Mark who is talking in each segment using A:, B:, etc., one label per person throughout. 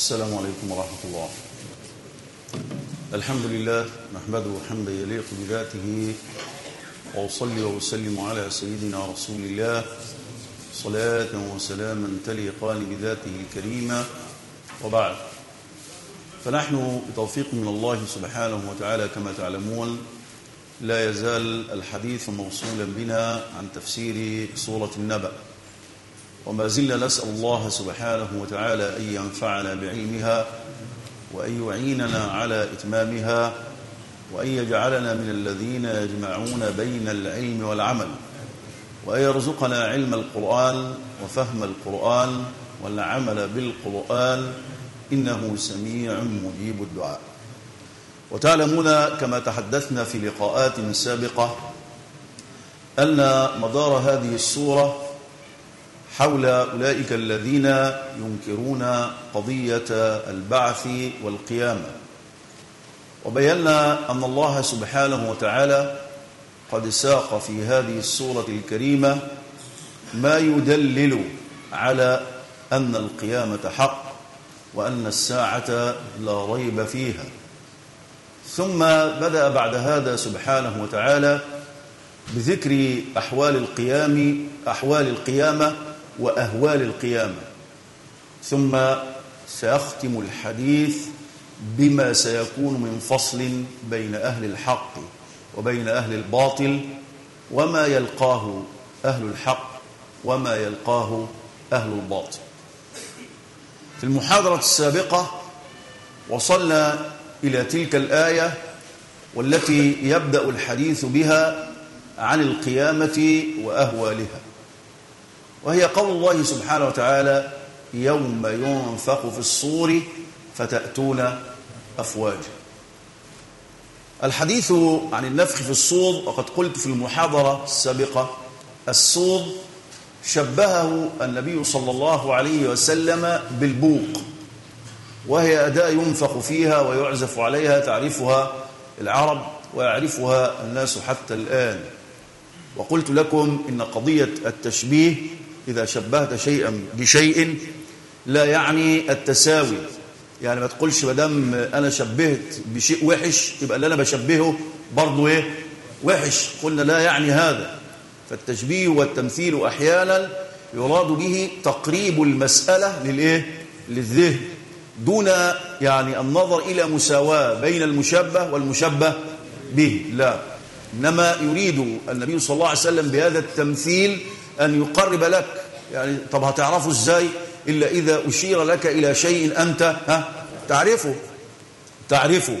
A: السلام عليكم ورحمة الله. الحمد لله نحمده حمدا يليق بذاته وأصلي وأسلم على سيدنا رسول الله صلاة وسلاما تليقان بذاته الكريمة. وبعد فنحن بتوفيق من الله سبحانه وتعالى كما تعلمون لا يزال الحديث موصولا بنا عن تفسير سورة النبأ. وما زلنا نسأل الله سبحانه وتعالى أن ينفعنا بعلمها وأن يعيننا على إتمامها وأن يجعلنا من الذين يجمعون بين العلم والعمل وأن يرزقنا علم القرآن وفهم القرآن والعمل بالقرآن إنه سميع مجيب الدعاء. وتعلمون كما تحدثنا في لقاءات سابقة أن مدار هذه السورة حول أولئك الذين ينكرون قضية البعث والقيامة. وبينا أن الله سبحانه وتعالى قد ساق في هذه السورة الكريمة ما يدلل على أن القيامة حق وأن الساعة لا ريب فيها. ثم بدأ بعد هذا سبحانه وتعالى بذكر أحوال القيام أحوال القيامة وأهوال القيامة. ثم سيختم الحديث بما سيكون من فصل بين أهل الحق وبين أهل الباطل وما يلقاه أهل الحق وما يلقاه أهل الباطل. في المحاضرة السابقة وصلنا إلى تلك الآية والتي يبدأ الحديث بها عن القيامة وأهوالها. وهي قول الله سبحانه وتعالى يوم ينفخ في الصور فتأتون أفواجا. الحديث عن النفخ في الصور وقد قلت في المحاضرة السابقة الصور شبهه النبي صلى الله عليه وسلم بالبوق وهي أداة ينفخ فيها ويعزف عليها تعرفها العرب ويعرفها الناس حتى الآن. وقلت لكم إن قضية التشبيه إذا شبهت شيئا بشيء لا يعني التساوي. يعني ما تقولش ما دام أنا شبهت بشيء وحش يبقى اللي أنا بشبهه برضه إيه؟ وحش. قلنا لا يعني هذا. فالتشبيه والتمثيل أحيانا يراد به تقريب المسألة للإيه؟ للذهن. دون يعني النظر إلى مساواة بين المشبه والمشبه به. لا. إنما يريد النبي صلى الله عليه وسلم بهذا التمثيل أن يقرب لك. يعني طب هتعرفه إزاي؟ إلا إذا أشير لك إلى شيء أنت ها؟ تعرفه. تعرفه.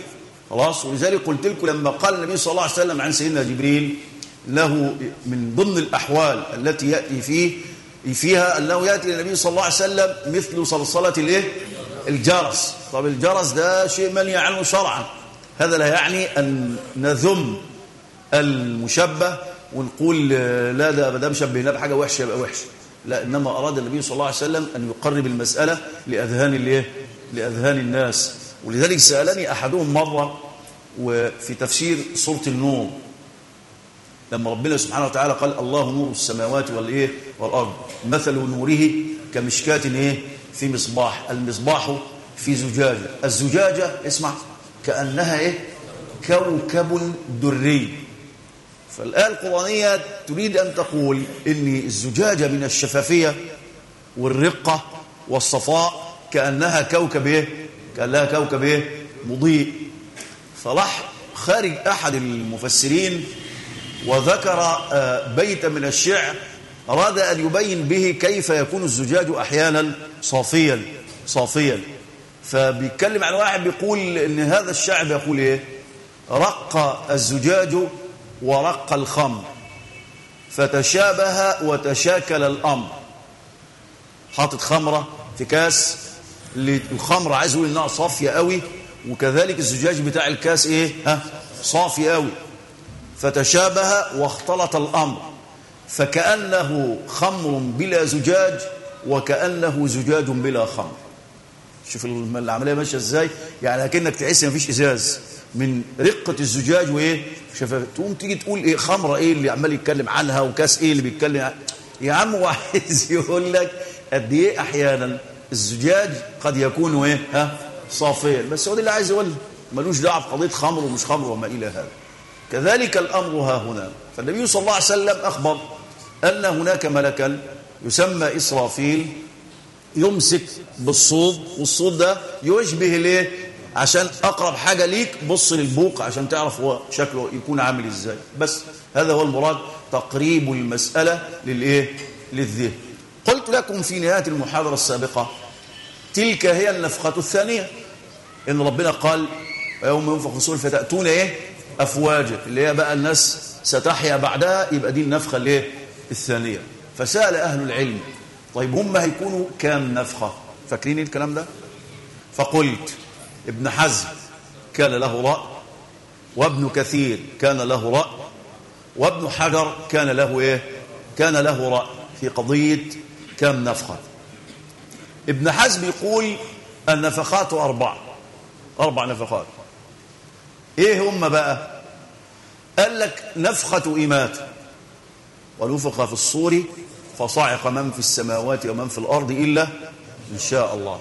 A: خلاص؟ ولذلك قلت لكم لما قال النبي صلى الله عليه وسلم عن سيدنا جبريل له من ضمن الأحوال التي يأتي فيه فيها أنه يأتي النبي صلى الله عليه وسلم مثل صلصلة الإيه؟ الجرس. طب الجرس ده شيء منهي عنه شرعا. هذا لا يعني أن نذم المشبه ونقول لا ده ما دام شبهناه بحاجه وحشة يبقى وحش. لا إنما أراد النبي صلى الله عليه وسلم أن يقرب المسألة لأذهان الإيه؟ لأذهان الناس. ولذلك سألني أحدهم مرة وفي تفسير سورة النور لما ربنا سبحانه وتعالى قال الله نور السماوات والإيه؟ والأرض. مثل نوره كمشكاة إيه؟ في مصباح. المصباح في زجاجة. الزجاجة اسمع كأنها إيه؟ كوكب دري. فالآية القرآنية تريد أن تقول إن الزجاجة من الشفافية والرقة والصفاء كأنها كوكب إيه؟ كأنها كوكب إيه؟ مضيء فراح خارج أحد المفسرين وذكر بيتا من الشعر أراد أن يبين به كيف يكون الزجاج أحيانا صافيا صافيا فبيتكلم عن واحد بيقول إن هذا الشعر بيقول إيه رق الزجاج ورق الخمر. فتشابه وتشاكل الأمر. حاطط خمرة في كاس الخمرة عايز يقول إنها صافية قوي وكذلك الزجاج بتاع الكاس إيه؟ ها؟ صافي قوي. فتشابه واختلط الأمر. فكأنه خمر بلا زجاج وكأنه زجاج بلا خمر. شوف العملية ماشية إزاي؟ يعني اكنك تحس مفيش إزاز. من رقة الزجاج وإيه؟ شفاف تقوم تيجي تقول إيه خمرة إيه اللي عمال يتكلم عنها وكاس إيه اللي بيتكلم يا عم عايز يقول لك قد إيه أحيانا الزجاج قد يكون إيه ها صافيا. بس هو ده اللي عايز يقول ملوش دعوة بقضية خمر ومش خمر وما إلى هذا. كذلك الأمر ها هنا. فالنبي صلى الله عليه وسلم أخبر أن هناك ملكا يسمى إسرافيل يمسك بالصوت والصوت ده يشبه الايه عشان أقرب حاجة ليك بص للبوق عشان تعرف هو شكله يكون عامل إزاي. بس هذا هو المراد تقريب المسألة للإيه؟ للذهن. قلت لكم في نهاية المحاضرة السابقة تلك هي النفخه الثانية. إن ربنا قال يوم ينفخ في الصور فتأتون إيه؟ أفواجا. اللي هي بقى الناس ستحيا بعدها يبقى دي النفخه الايه الثانية. فسأل أهل العلم طيب هم هيكونوا كام نفخه فاكرين الكلام ده؟ فقلت ابن حزم كان له راي وابن كثير كان له راي وابن حجر كان له إيه؟ كان له راي في قضية كم نفخة. ابن حزم يقول النفخات أربع. أربع نفخات. إيه هم بقى؟ قال لك نفخة إيمات. ونفخ في الصور فصعق من في السماوات ومن في الأرض إلا إن شاء الله.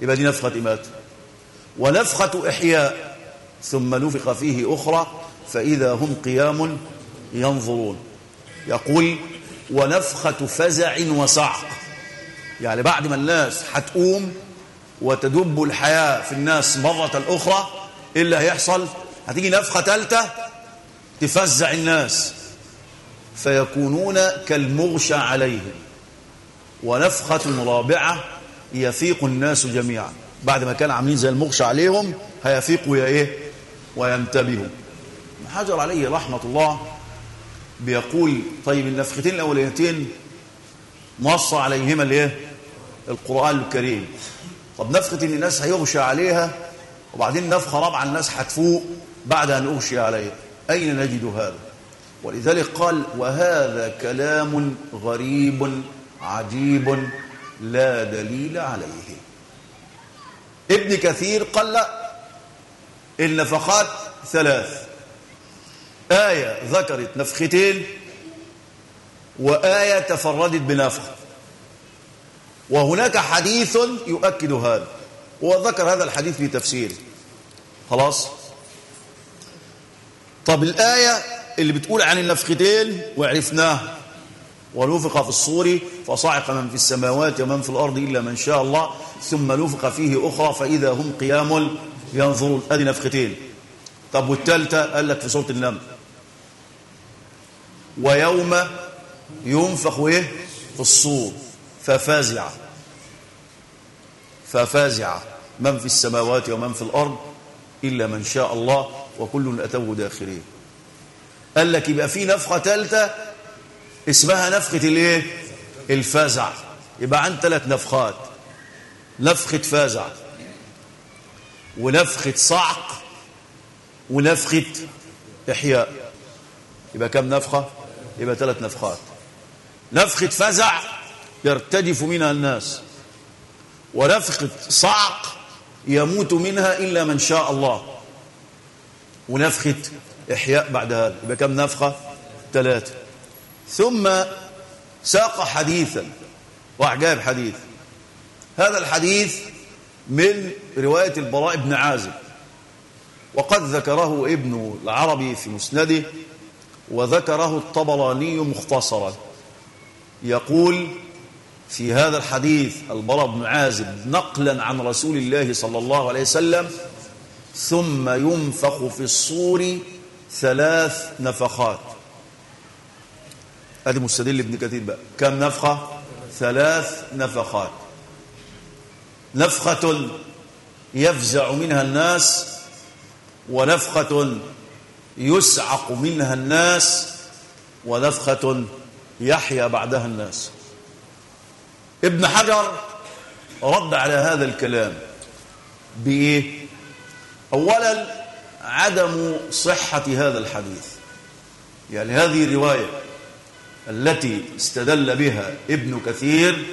A: يبقى دي نفخة إيمات. ونفخة إحياء ثم نفخ فيه أخرى فإذا هم قيام ينظرون. يقول ونفخة فزع وصعق يعني بعد ما الناس هتقوم وتدب الحياة في الناس مرة أخرى إيه اللي هيحصل؟ هتيجي نفخة ثالثه تفزع الناس. فيكونون كالمغشى عليهم. ونفخة رابعة يفيق الناس جميعا. بعد ما كان عاملين زي المغشى عليهم هيفيقوا يا إيه؟ وينتبهوا. حجر عليه رحمة الله بيقول طيب النفختين الأوليتين نص عليهما الإيه؟ القرآن الكريم. طب نفخة ان الناس هيغشى عليها وبعدين نفخة رابعة الناس هتفوق بعد أن أغشي عليها أين نجد هذا؟ ولذلك قال وهذا كلام غريب عجيب لا دليل عليه. ابن كثير قال لا. النفخات ثلاث. آية ذكرت نفختين وآية تفردت بنفخ وهناك حديث يؤكد هذا. وذكر هذا الحديث في تفسيره خلاص؟ طب الآية اللي بتقول عن النفختين وعرفناه ونفخ في الصور فصعق من في السماوات ومن في الأرض إلا من شاء الله ثم نفخ فيه أخرى فإذا هم قيام ينظرون. أدي نفختين. طب والثالثة قال لك في سورة النمل. ويوم ينفخ إيه؟ في الصور. ففازع. ففازع من في السماوات ومن في الأرض إلا من شاء الله وكل أتوه داخلين قال لك يبقى في نفخة ثالثة اسمها نفخة الإيه؟ الفزع. يبقى عن ثلاث نفخات. نفخة فزع ونفخة صعق ونفخة إحياء. يبقى كم نفخة؟ يبقى ثلاث نفخات. نفخة فزع يرتجف منها الناس ونفخة صعق يموت منها إلا من شاء الله ونفخة إحياء بعد هذا يبقى كم نفخة؟ ثلاثة. ثم ساق حديثا. وأعجاب حديث. هذا الحديث من رواية البراء بن عازب. وقد ذكره ابن العربي في مسنده وذكره الطبراني مختصرا. يقول في هذا الحديث البراء بن عازب نقلا عن رسول الله صلى الله عليه وسلم ثم ينفخ في الصور ثلاث نفخات. ادي مستدل ابن كثير بقى. كم نفخة؟ ثلاث نفخات. نفخة يفزع منها الناس ونفخة يسعق منها الناس ونفخة يحيا بعدها الناس. ابن حجر رد على هذا الكلام بإيه؟ اولا عدم صحة هذا الحديث. يعني هذه الرواية التي استدل بها ابن كثير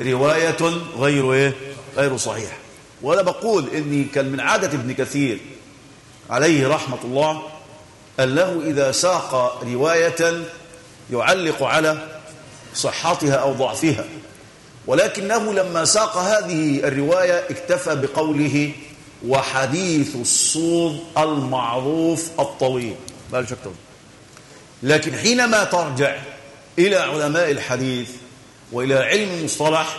A: رواية غير إيه؟ غير صحيحة. وأنا بقول إني كان من عادة ابن كثير عليه رحمة الله أنه إذا ساق رواية يعلق على صحتها أو ضعفها. ولكنه لما ساق هذه الرواية اكتفى بقوله وحديث الصوض المعروف الطويل. ما أكتر لكن حينما ترجع إلى علماء الحديث وإلى علم المصطلح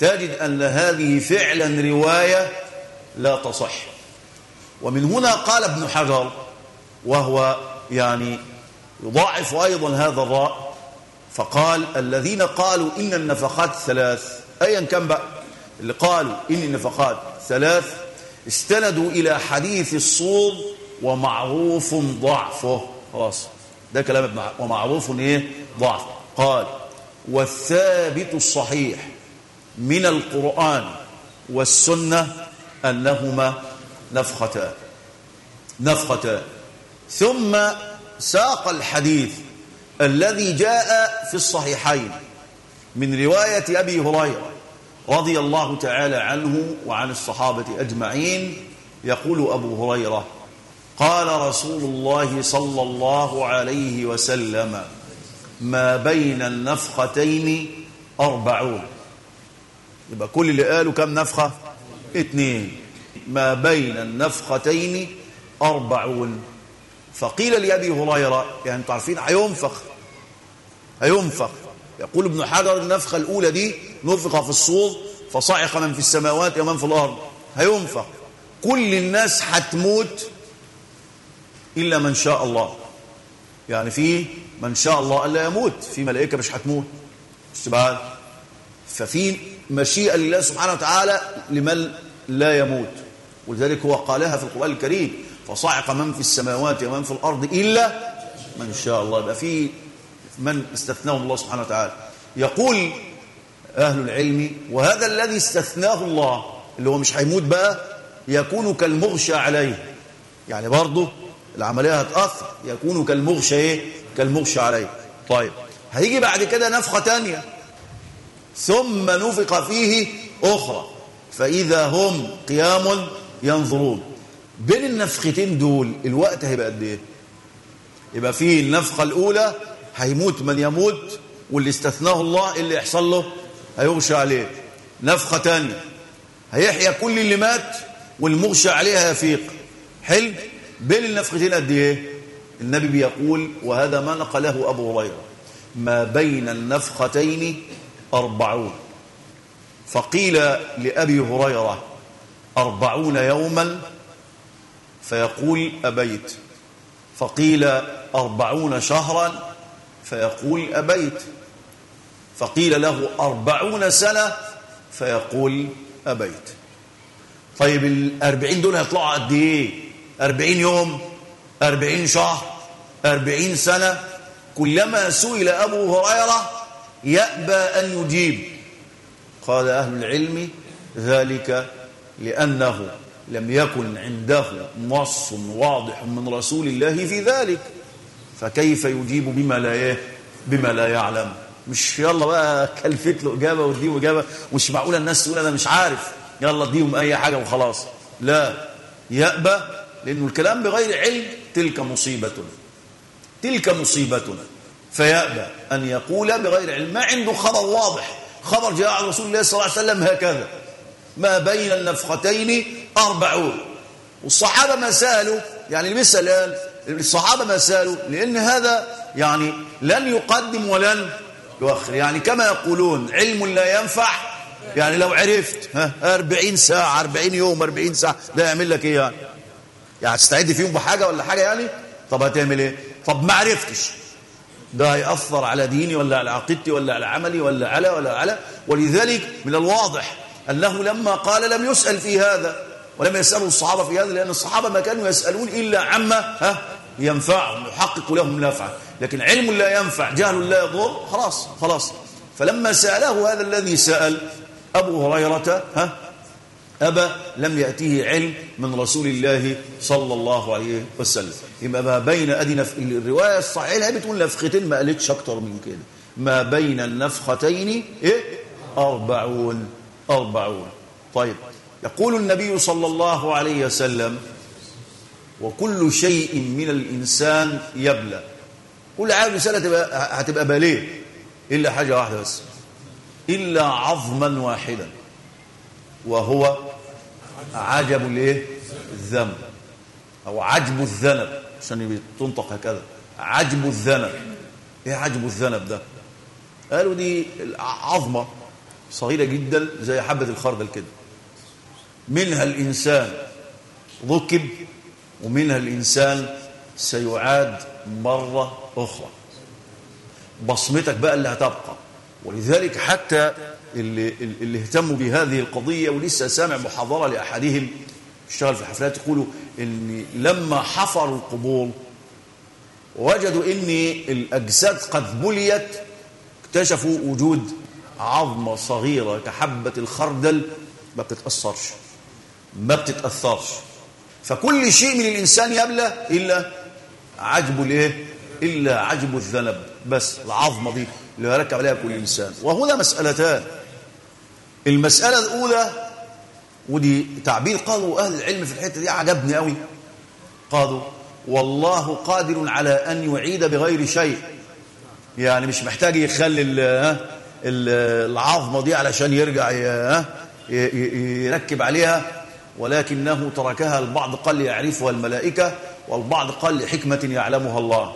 A: تجد أن هذه فعلا رواية لا تصح. ومن هنا قال ابن حجر وهو يعني يضاعف أيضا هذا الراء فقال الذين قالوا إن النفقات ثلاث أيا كان بقى؟ اللي قالوا إن النفقات ثلاث استندوا إلى حديث الصوم ومعروف ضعفه. خلاص. ده كلام ابن ومعروف إيه؟ ضعف. قال والثابت الصحيح من القرآن والسنة أنهما نفختان. نفختان. ثم ساق الحديث الذي جاء في الصحيحين من رواية أبي هريرة رضي الله تعالى عنه وعن الصحابة أجمعين. يقول أبو هريرة قال رسول الله صلى الله عليه وسلم ما بين النفختين أربعون. يبقى كل اللي قالوا كم نفخة؟ اثنين ما بين النفختين أربعون. فقيل لأبي هريرة يعني أنتوا عارفين هينفخ. هينفخ. يقول ابن حجر النفخة الأولى دي نفخ في الصور فصعق من في السماوات ومن في الأرض. هينفخ. كل الناس هتموت إلا من شاء الله. يعني في من شاء الله ألا يموت في ملائكة مش هتموت استبعاد ففي مشيئة لله سبحانه وتعالى لمن لا يموت. ولذلك هو قالها في القرآن الكريم فصعق من في السماوات ومن في الأرض إلا من شاء الله. يبقى في من استثناه الله سبحانه وتعالى. يقول أهل العلم وهذا الذي استثناه الله اللي هو مش هيموت بقى يكون كالمغشى عليه. يعني برضه العملية هتأثر يكون كالمغشى إيه؟ كالمغشى عليه. طيب هيجي بعد كده نفخة تانية. ثم نفق فيه أخرى. فإذا هم قيام ينظرون. بين النفختين دول الوقت هيبقى قد إيه؟ يبقى فيه النفخة الأولى هيموت من يموت واللي استثناه الله اللي يحصل له هيغشى عليه. نفخة تانية هيحيا كل اللي مات والمغشى عليه هيفيق حلو؟ بين النفختين قد إيه؟ النبي بيقول وهذا ما نقله أبو هريرة. ما بين النفختين أربعون. فقيل لأبي هريرة أربعون يوما فيقول أبيت. فقيل أربعون شهرا فيقول أبيت. فقيل له أربعون سنة فيقول أبيت. طيب الأربعين دول هيطلعوا قد إيه؟ أربعين يوم أربعين شهر أربعين سنة كلما سئل أبو هريرة يأبى أن يجيب. قال أهل العلم ذلك لأنه لم يكن عنده نص واضح من رسول الله في ذلك. فكيف يجيب بما لا بما لا يعلم؟ مش يلا بقى كلفت له إجابة واديه إجابة. مش معقوله الناس تقول أنا مش عارف. يلا اديهم أي حاجة وخلاص. لا. يأبى لأنه الكلام بغير علم تلك مصيبه تلك مصيبه فيأبى أن يقول بغير علم ما عنده خبر واضح. خبر جاء عن رسول الله صلى الله عليه وسلم هكذا. ما بين النفختين أربعون. والصحابة ما سألوا يعني قال الصحابة ما سألوا لأن هذا يعني لن يقدم ولن يؤخر. يعني كما يقولون علم لا ينفع. يعني لو عرفت ها 40 ساعة 40 يوم 40 ساعة ده يعمل لك إيه يعني يعني تستعد فيهم بحاجة ولا حاجة يعني؟ طب هتعمل إيه؟ طب ما عرفتش. ده هيأثر على ديني ولا على عقيدتي ولا على عملي ولا على ولا على. ولذلك من الواضح أنه لما قال لم يسأل في هذا ولم يسألوا الصحابة في هذا لأن الصحابة ما كانوا يسألون إلا عما ها ينفعهم يحقق لهم نفعا. لكن علم لا ينفع جهل لا يضر خلاص خلاص. فلما سأله هذا الذي سأل أبو هريرة ها أبى لم يأتيه علم من رسول الله صلى الله عليه وسلم. يبقى ما بين أدي نف... الرواية الصحيحة بتقول نفختين ما قالتش أكتر من كده. ما بين النفختين إيه؟ أربعون. أربعون. طيب. يقول النبي صلى الله عليه وسلم وكل شيء من الإنسان يبلى. كل حاجة رسالة هتبقى, هتبقى باليه إلا حاجة واحدة بس. إلا عظما واحدا. وهو عجب الايه؟ الذنب. أو عجب الذنب. عشان تنطق هكذا. عجب الذنب. إيه عجب الذنب ده؟ قالوا دي عظمة صغيرة جدا زي حبة الخردل كده. منها الإنسان ذكب ومنها الإنسان سيعاد مرة أخرى. بصمتك بقى اللي هتبقى. ولذلك حتى اللي, اللي اهتموا بهذه القضية ولسه سامع محاضرة لأحدهم. اشتغل في حفلات يقولوا ان لما حفروا القبور وجدوا ان الأجساد قد بليت اكتشفوا وجود عظمة صغيرة كحبة الخردل ما بتتأثرش ما بتتأثرش. فكل شيء من الإنسان يبلى إلا عجب الإيه؟ إلا عجب الذنب. بس العظمة دي اللي يركب عليها كل إنسان. وهنا مسألتان. المسألة الأولى ودي تعبير قالوا أهل العلم في الحتة دي عجبني قوي قالوا والله قادر على أن يعيد بغير شيء. يعني مش محتاج يخلي العظمة دي علشان يرجع يركب عليها. ولكنه تركها البعض قال يعرفها الملائكة والبعض قال لحكمة يعلمها الله.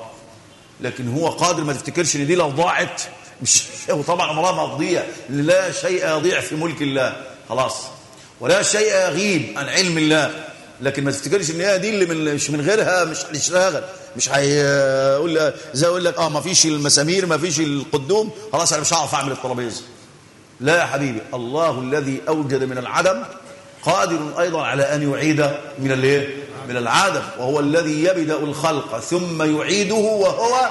A: لكن هو قادر ما تفتكرش إن دي لو ضاعت مش وطبعا عمرها ما تضيع لا شيء يضيع في ملك الله. خلاص. ولا شيء يغيب عن علم الله. لكن ما تفتكرش إن هي دي اللي من مش من غيرها مش هنشتغل مش هيقول زي يقول لك آه ما فيش المسامير ما فيش القدوم. خلاص أنا مش هعرف أعمل الترابيزه لا يا حبيبي. الله الذي أوجد من العدم قادر أيضا على أن يعيد من الإيه؟ من العدم. وهو الذي يبدأ الخلق ثم يعيده وهو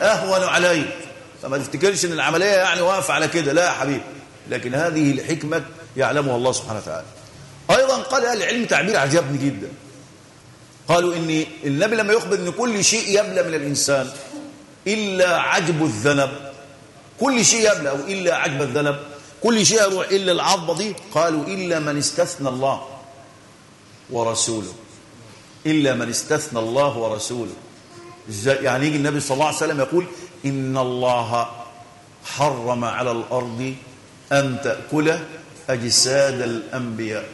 A: أهون عليه. فما تفتكرش إن العملية يعني واقفة على كده؟ لا يا حبيبي. لكن هذه الحكمة يعلمها الله سبحانه وتعالى. أيضا قال أهل العلم تعبير عجبني جدا. قالوا إن النبي لما يخبر إن كل شيء يبلى من الإنسان إلا عجب الذنب كل شيء يبلى أو إلا عجب الذنب كل شيء يروح إلا العظمه دي قالوا إلا من استثنى الله ورسوله. إلا من استثنى الله ورسوله. يعني يجي النبي صلى الله عليه وسلم يقول إن الله حرم على الأرض أن تأكل أجساد الأنبياء.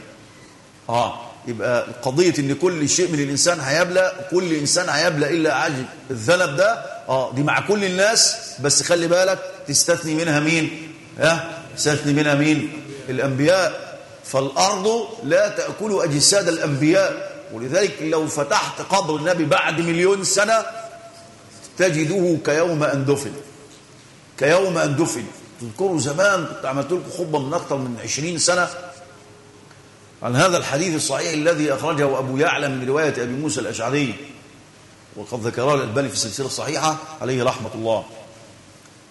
A: آه يبقى قضية إن كل شيء من الإنسان هيبلى كل إنسان هيبلى إلا عجب الذنب ده آه دي مع كل الناس بس خلي بالك تستثني منها مين؟ ها؟ تستثني منها مين؟ الأنبياء. فالأرض لا تأكل أجساد الأنبياء. ولذلك لو فتحت قبر النبي بعد مليون سنة تجده كيوم أن دفن. كيوم أن دفن. تذكروا زمان كنت عملت لكم خطبة من أكثر من عشرين سنة عن هذا الحديث الصحيح الذي أخرجه أبو يعلى من رواية أبي موسى الأشعري وقد ذكره الألباني في السلسلة الصحيحة عليه رحمة الله.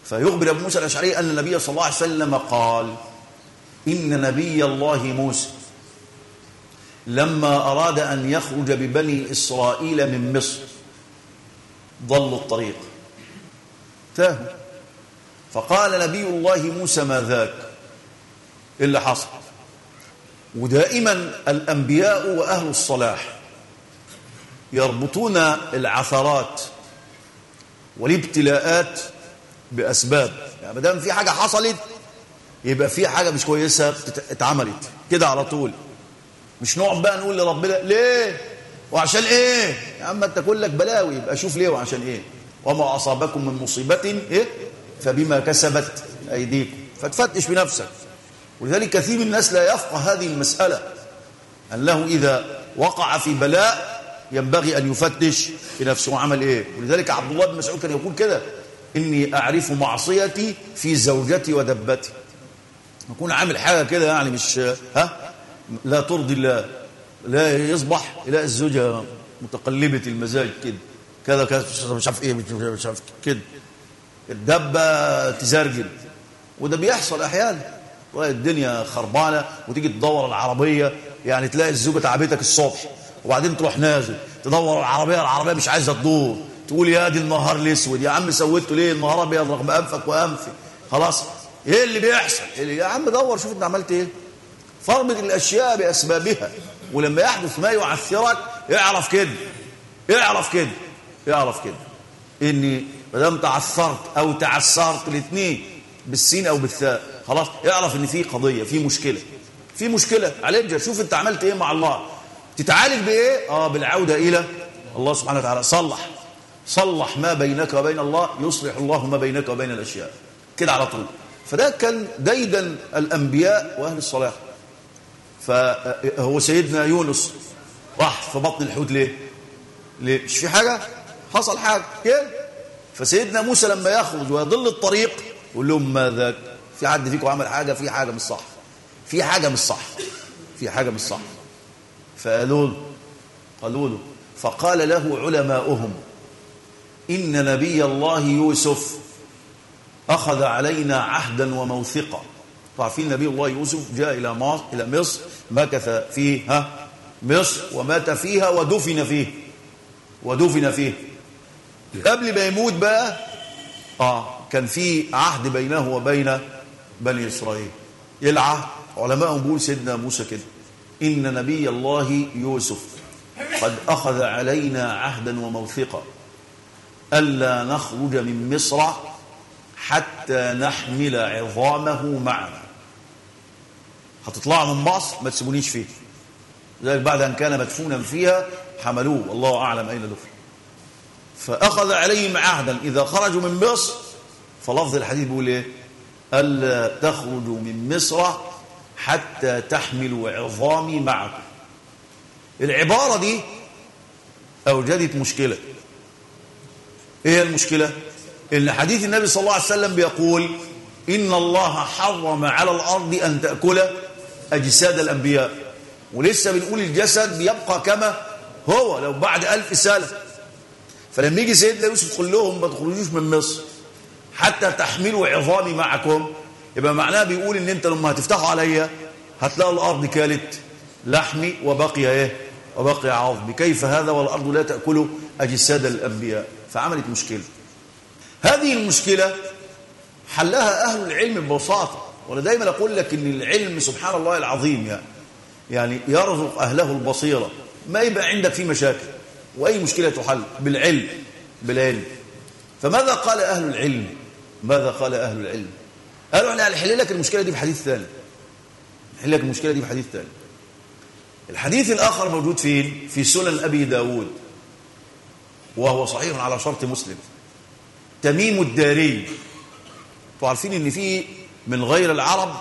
A: فيخبر أبو موسى الأشعري أن النبي صلى الله عليه وسلم قال إن نبي الله موسى لما أراد أن يخرج ببني إسرائيل من مصر ضلوا الطريق. تاهوا. فقال نبي الله موسى ما ذاك؟ اللي حصل. ودائما الأنبياء وأهل الصلاح يربطون العثرات والابتلاءات بأسباب. يعني ما دام في حاجة حصلت يبقى في حاجة مش كويسة اتعملت. كده على طول. مش نقعد بقى نقول لربنا ليه؟ وعشان إيه؟ يا عم انت كلك بلاوي يبقى شوف ليه وعشان إيه؟ وما أصابكم من مصيبة إيه؟ فبما كسبت أيديكم. فتفتش بنفسك. ولذلك كثير من الناس لا يفقه هذه المسألة. انه إذا وقع في بلاء ينبغي أن يفتش بنفسه. وعمل إيه؟ ولذلك عبد الله بن مسعود كان يقول كده. إني أعرف معصيتي في زوجتي ودبتي. يكون عامل حاجة كده يعني مش ها؟ لا ترضي الله. لا يصبح يلاقي الزوجة متقلبة المزاج كده. كذا كذا مش عارف إيه مش عارف كده. الدبة تزرجل. وده بيحصل أحيانا. تلاقي الدنيا خربانة وتيجي تدور العربية يعني تلاقي الزوجة تعبتك الصبح وبعدين تروح نازل. تدور العربية العربية مش عايزة تدور. تقول يا دي النهار الأسود يا عم سويته ليه؟ النهار أبيض رغم أنفك وأنفي. خلاص. إيه اللي بيحصل؟ يا عم دور شوف أنت عملت إيه. فربط الأشياء بأسبابها. ولما يحدث ما يعثرك اعرف كده اعرف كده اعرف كده. إني ما دام تعثرت أو تعثرت الاثنين بالسين أو بالثاء خلاص اعرف إن في قضية في مشكلة. في مشكلة. عالجها شوف أنت عملت إيه مع الله. تتعالج بإيه؟ آه بالعودة إلى الله سبحانه وتعالى. صلح صلح ما بينك وبين الله يصلح الله ما بينك وبين الأشياء. كده على طول. فده كان ديدا الأنبياء وأهل الصلاح فهو سيدنا يونس راح في بطن الحوت ليه؟ ليه؟ مش في حاجة؟ حصل حاجة. كده فسيدنا موسى لما يخرج ويضل الطريق يقول لهم ماذا؟ في حد فيكم عمل حاجة؟ في حاجة مش صح. في حاجة مش صح. في حاجة مش صح. فقالوا له قالوا له فقال له علماؤهم إن نبي الله يوسف أخذ علينا عهدا وموثقا. عارفين نبي الله يوسف جاء إلى مصر إلى مصر مكث فيها مصر ومات فيها ودفن فيه. ودفن فيه. قبل ما يموت بقى آه كان في عهد بينه وبين بني إسرائيل. العهد علماء بيقول سيدنا موسى كده إن نبي الله يوسف قد أخذ علينا عهدا وموثقا ألا نخرج من مصر حتى نحمل عظامه معنا. هتطلعوا من مصر ما تسيبونيش فيه ذلك بعد أن كان مدفونا فيها حملوه والله أعلم أين دفن. فأخذ عليهم عهدا. إذا خرجوا من مصر فلفظ الحديث بيقول إيه؟ ألا تخرجوا من مصر حتى تحملوا عظامي معكم. العبارة دي أوجدت مشكلة. هي المشكلة؟ إن حديث النبي صلى الله عليه وسلم بيقول إن الله حرم على الأرض أن تأكل أجساد الأنبياء. ولسه بنقول الجسد بيبقى كما هو لو بعد ألف سنة. فلما يجي سيدنا يوسف يقول لهم ما تخرجوش من مصر. حتى تحملوا عظامي معكم. يبقى معناه بيقول إن أنت لما هتفتحوا عليا هتلاقوا الأرض كالت لحمي وبقي إيه؟ وبقي عظمي كيف هذا والأرض لا تأكل أجساد الأنبياء؟ فعملت مشكلة. هذه المشكلة حلها أهل العلم ببساطة. وأنا دايما أقول لك أن العلم سبحان الله العظيم يعني, يعني يرزق أهله البصيرة. ما يبقى عندك فيه مشاكل. وأي مشكلة تحل؟ بالعلم. بالعلم. فماذا قال أهل العلم؟ ماذا قال أهل العلم؟ قالوا إحنا هنحل لك المشكلة دي بحديث ثاني. نحل لك المشكلة دي بحديث ثاني. الحديث الآخر موجود فين؟ في سنن أبي داود. وهو صحيح على شرط مسلم. تميم الداري. عارفين إن في من غير العرب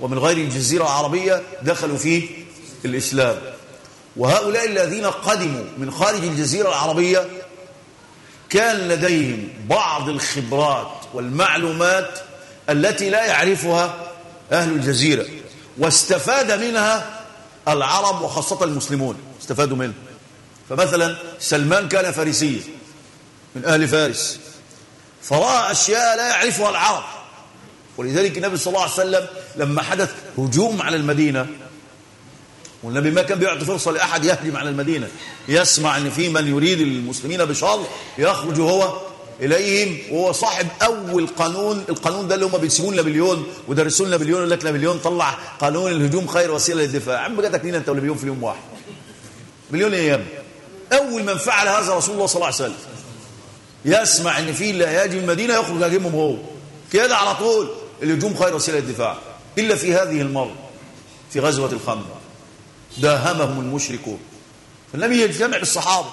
A: ومن غير الجزيرة العربية دخلوا في الإسلام. وهؤلاء الذين قدموا من خارج الجزيرة العربية كان لديهم بعض الخبرات والمعلومات التي لا يعرفها أهل الجزيرة واستفاد منها العرب وخاصة المسلمون. استفادوا منها فمثلا سلمان كان فارسيا من أهل فارس فرأى أشياء لا يعرفها العرب. ولذلك النبي صلى الله عليه وسلم لما حدث هجوم على المدينة والنبي ما كان بيعطي فرصة لأحد يهجم على المدينة يسمع أن في من يريد المسلمين بشر يخرج هو إليهم وهو صاحب أول قانون القانون ده اللي هم بيسيبون نابليون ودرسوا لنا نابليون لك نابليون طلع قانون الهجوم خير وسيلة للدفاع. عم جاتك لينا أنت ونابليون في اليوم واحد. مليون أيام. أول من فعل هذا رسول الله صلى الله عليه وسلم. يسمع إن في اللي هيجي المدينة يخرج يهاجمهم هو. كده على طول. الهجوم خير وسيلة الدفاع. إلا في هذه المرة في غزوة الخندق داهمهم المشركون. فالنبي يجتمع بالصحابه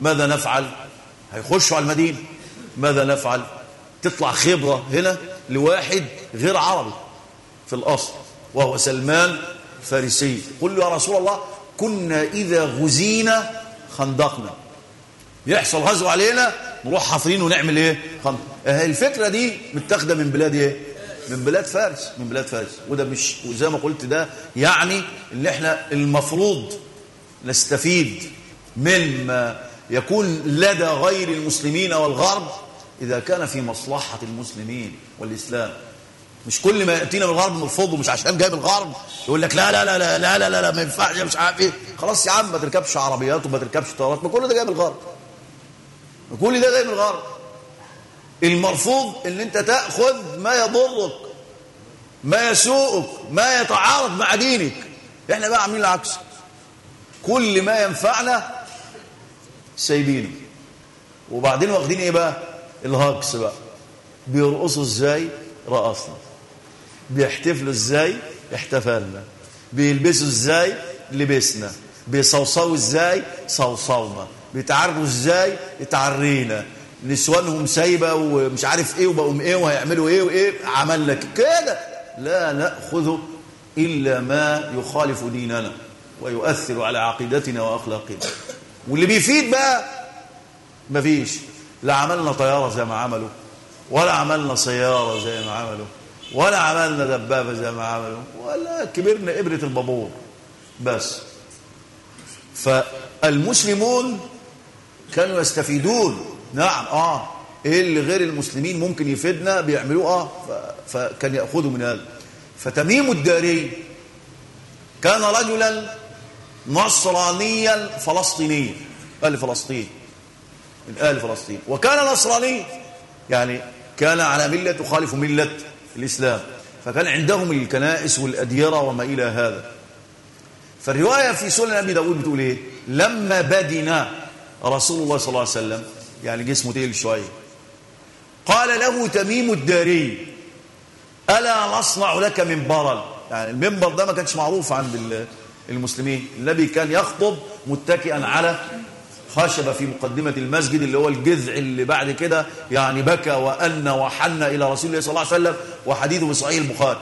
A: ماذا نفعل؟ هيخشوا على المدينة. ماذا نفعل؟ تطلع خبرة هنا لواحد غير عربي في الأصل وهو سلمان فارسي قل يا رسول الله كنا إذا غزينا خندقنا. يحصل غزو علينا نروح حاصرين ونعمل إيه؟ خندق. الفكرة دي متاخدة من بلاد إيه؟ من بلاد فارس من بلاد فارس. وده مش وزي ما قلت ده يعني إن إحنا المفروض نستفيد مما يكون لدى غير المسلمين والغرب إذا كان في مصلحة المسلمين والإسلام. مش كل ما يأتينا من الغرب نرفضه مش عشان جاي من الغرب. يقول لك لا لا لا لا لا لا لا, لا ما ينفعش مش عارف إيه. خلاص يا عم ما تركبش عربيات وما تركبش طيارات. ما كل ده جاي من الغرب. كل ده جاي من الغرب. المرفوض إن أنت تأخذ ما يضرك ما يسوءك ما يتعارض مع دينك. إحنا بقى عاملين العكس. كل ما ينفعنا سايبينه. وبعدين واخدين إيه بقى؟ الهاكس بقى. بيرقصوا إزاي؟ رقصنا. بيحتفلوا إزاي؟ احتفلنا بيلبسوا إزاي؟ لبسنا. بيصوصوا إزاي؟ صوصونا. بيتعروا إزاي؟ اتعرينا نسوانهم سايبة ومش عارف إيه وبقوا إيه وهيعملوا إيه وإيه. عملنا كده. لا نأخذ إلا ما يخالف ديننا ويؤثر على عقيدتنا وأخلاقنا. واللي بيفيد بقى مفيش لا عملنا طيارة زي ما عملوا ولا عملنا سيارة زي ما عملوا ولا عملنا دبابة زي ما عملوا ولا كبرنا إبرة البابور. بس. فالمسلمون كانوا يستفيدون نعم آه. إيه اللي غير المسلمين ممكن يفيدنا؟ بيعملوه آه. فكان ياخذوا من هذا. فتميم الداري كان رجلا نصرانيا فلسطينيا. أهل فلسطين. من أهل فلسطين. وكان نصرانيا يعني كان على ملة تخالف ملة الإسلام. فكان عندهم الكنائس والأديرة وما إلى هذا. فالرواية في سنن أبي داود بتقول إيه؟ لما بدنا رسول الله صلى الله عليه وسلم يعني جسمه تقيل شوية. قال له تميم الداري ألا نصنع لك منبرا يعني المنبر ده ما كانش معروف عند المسلمين. النبي كان يخطب متكئا على خشبة في مقدمة المسجد اللي هو الجذع اللي بعد كده يعني بكى وأن وحن إلى رسول الله صلى الله عليه وسلم وحديثه في صحيح البخاري.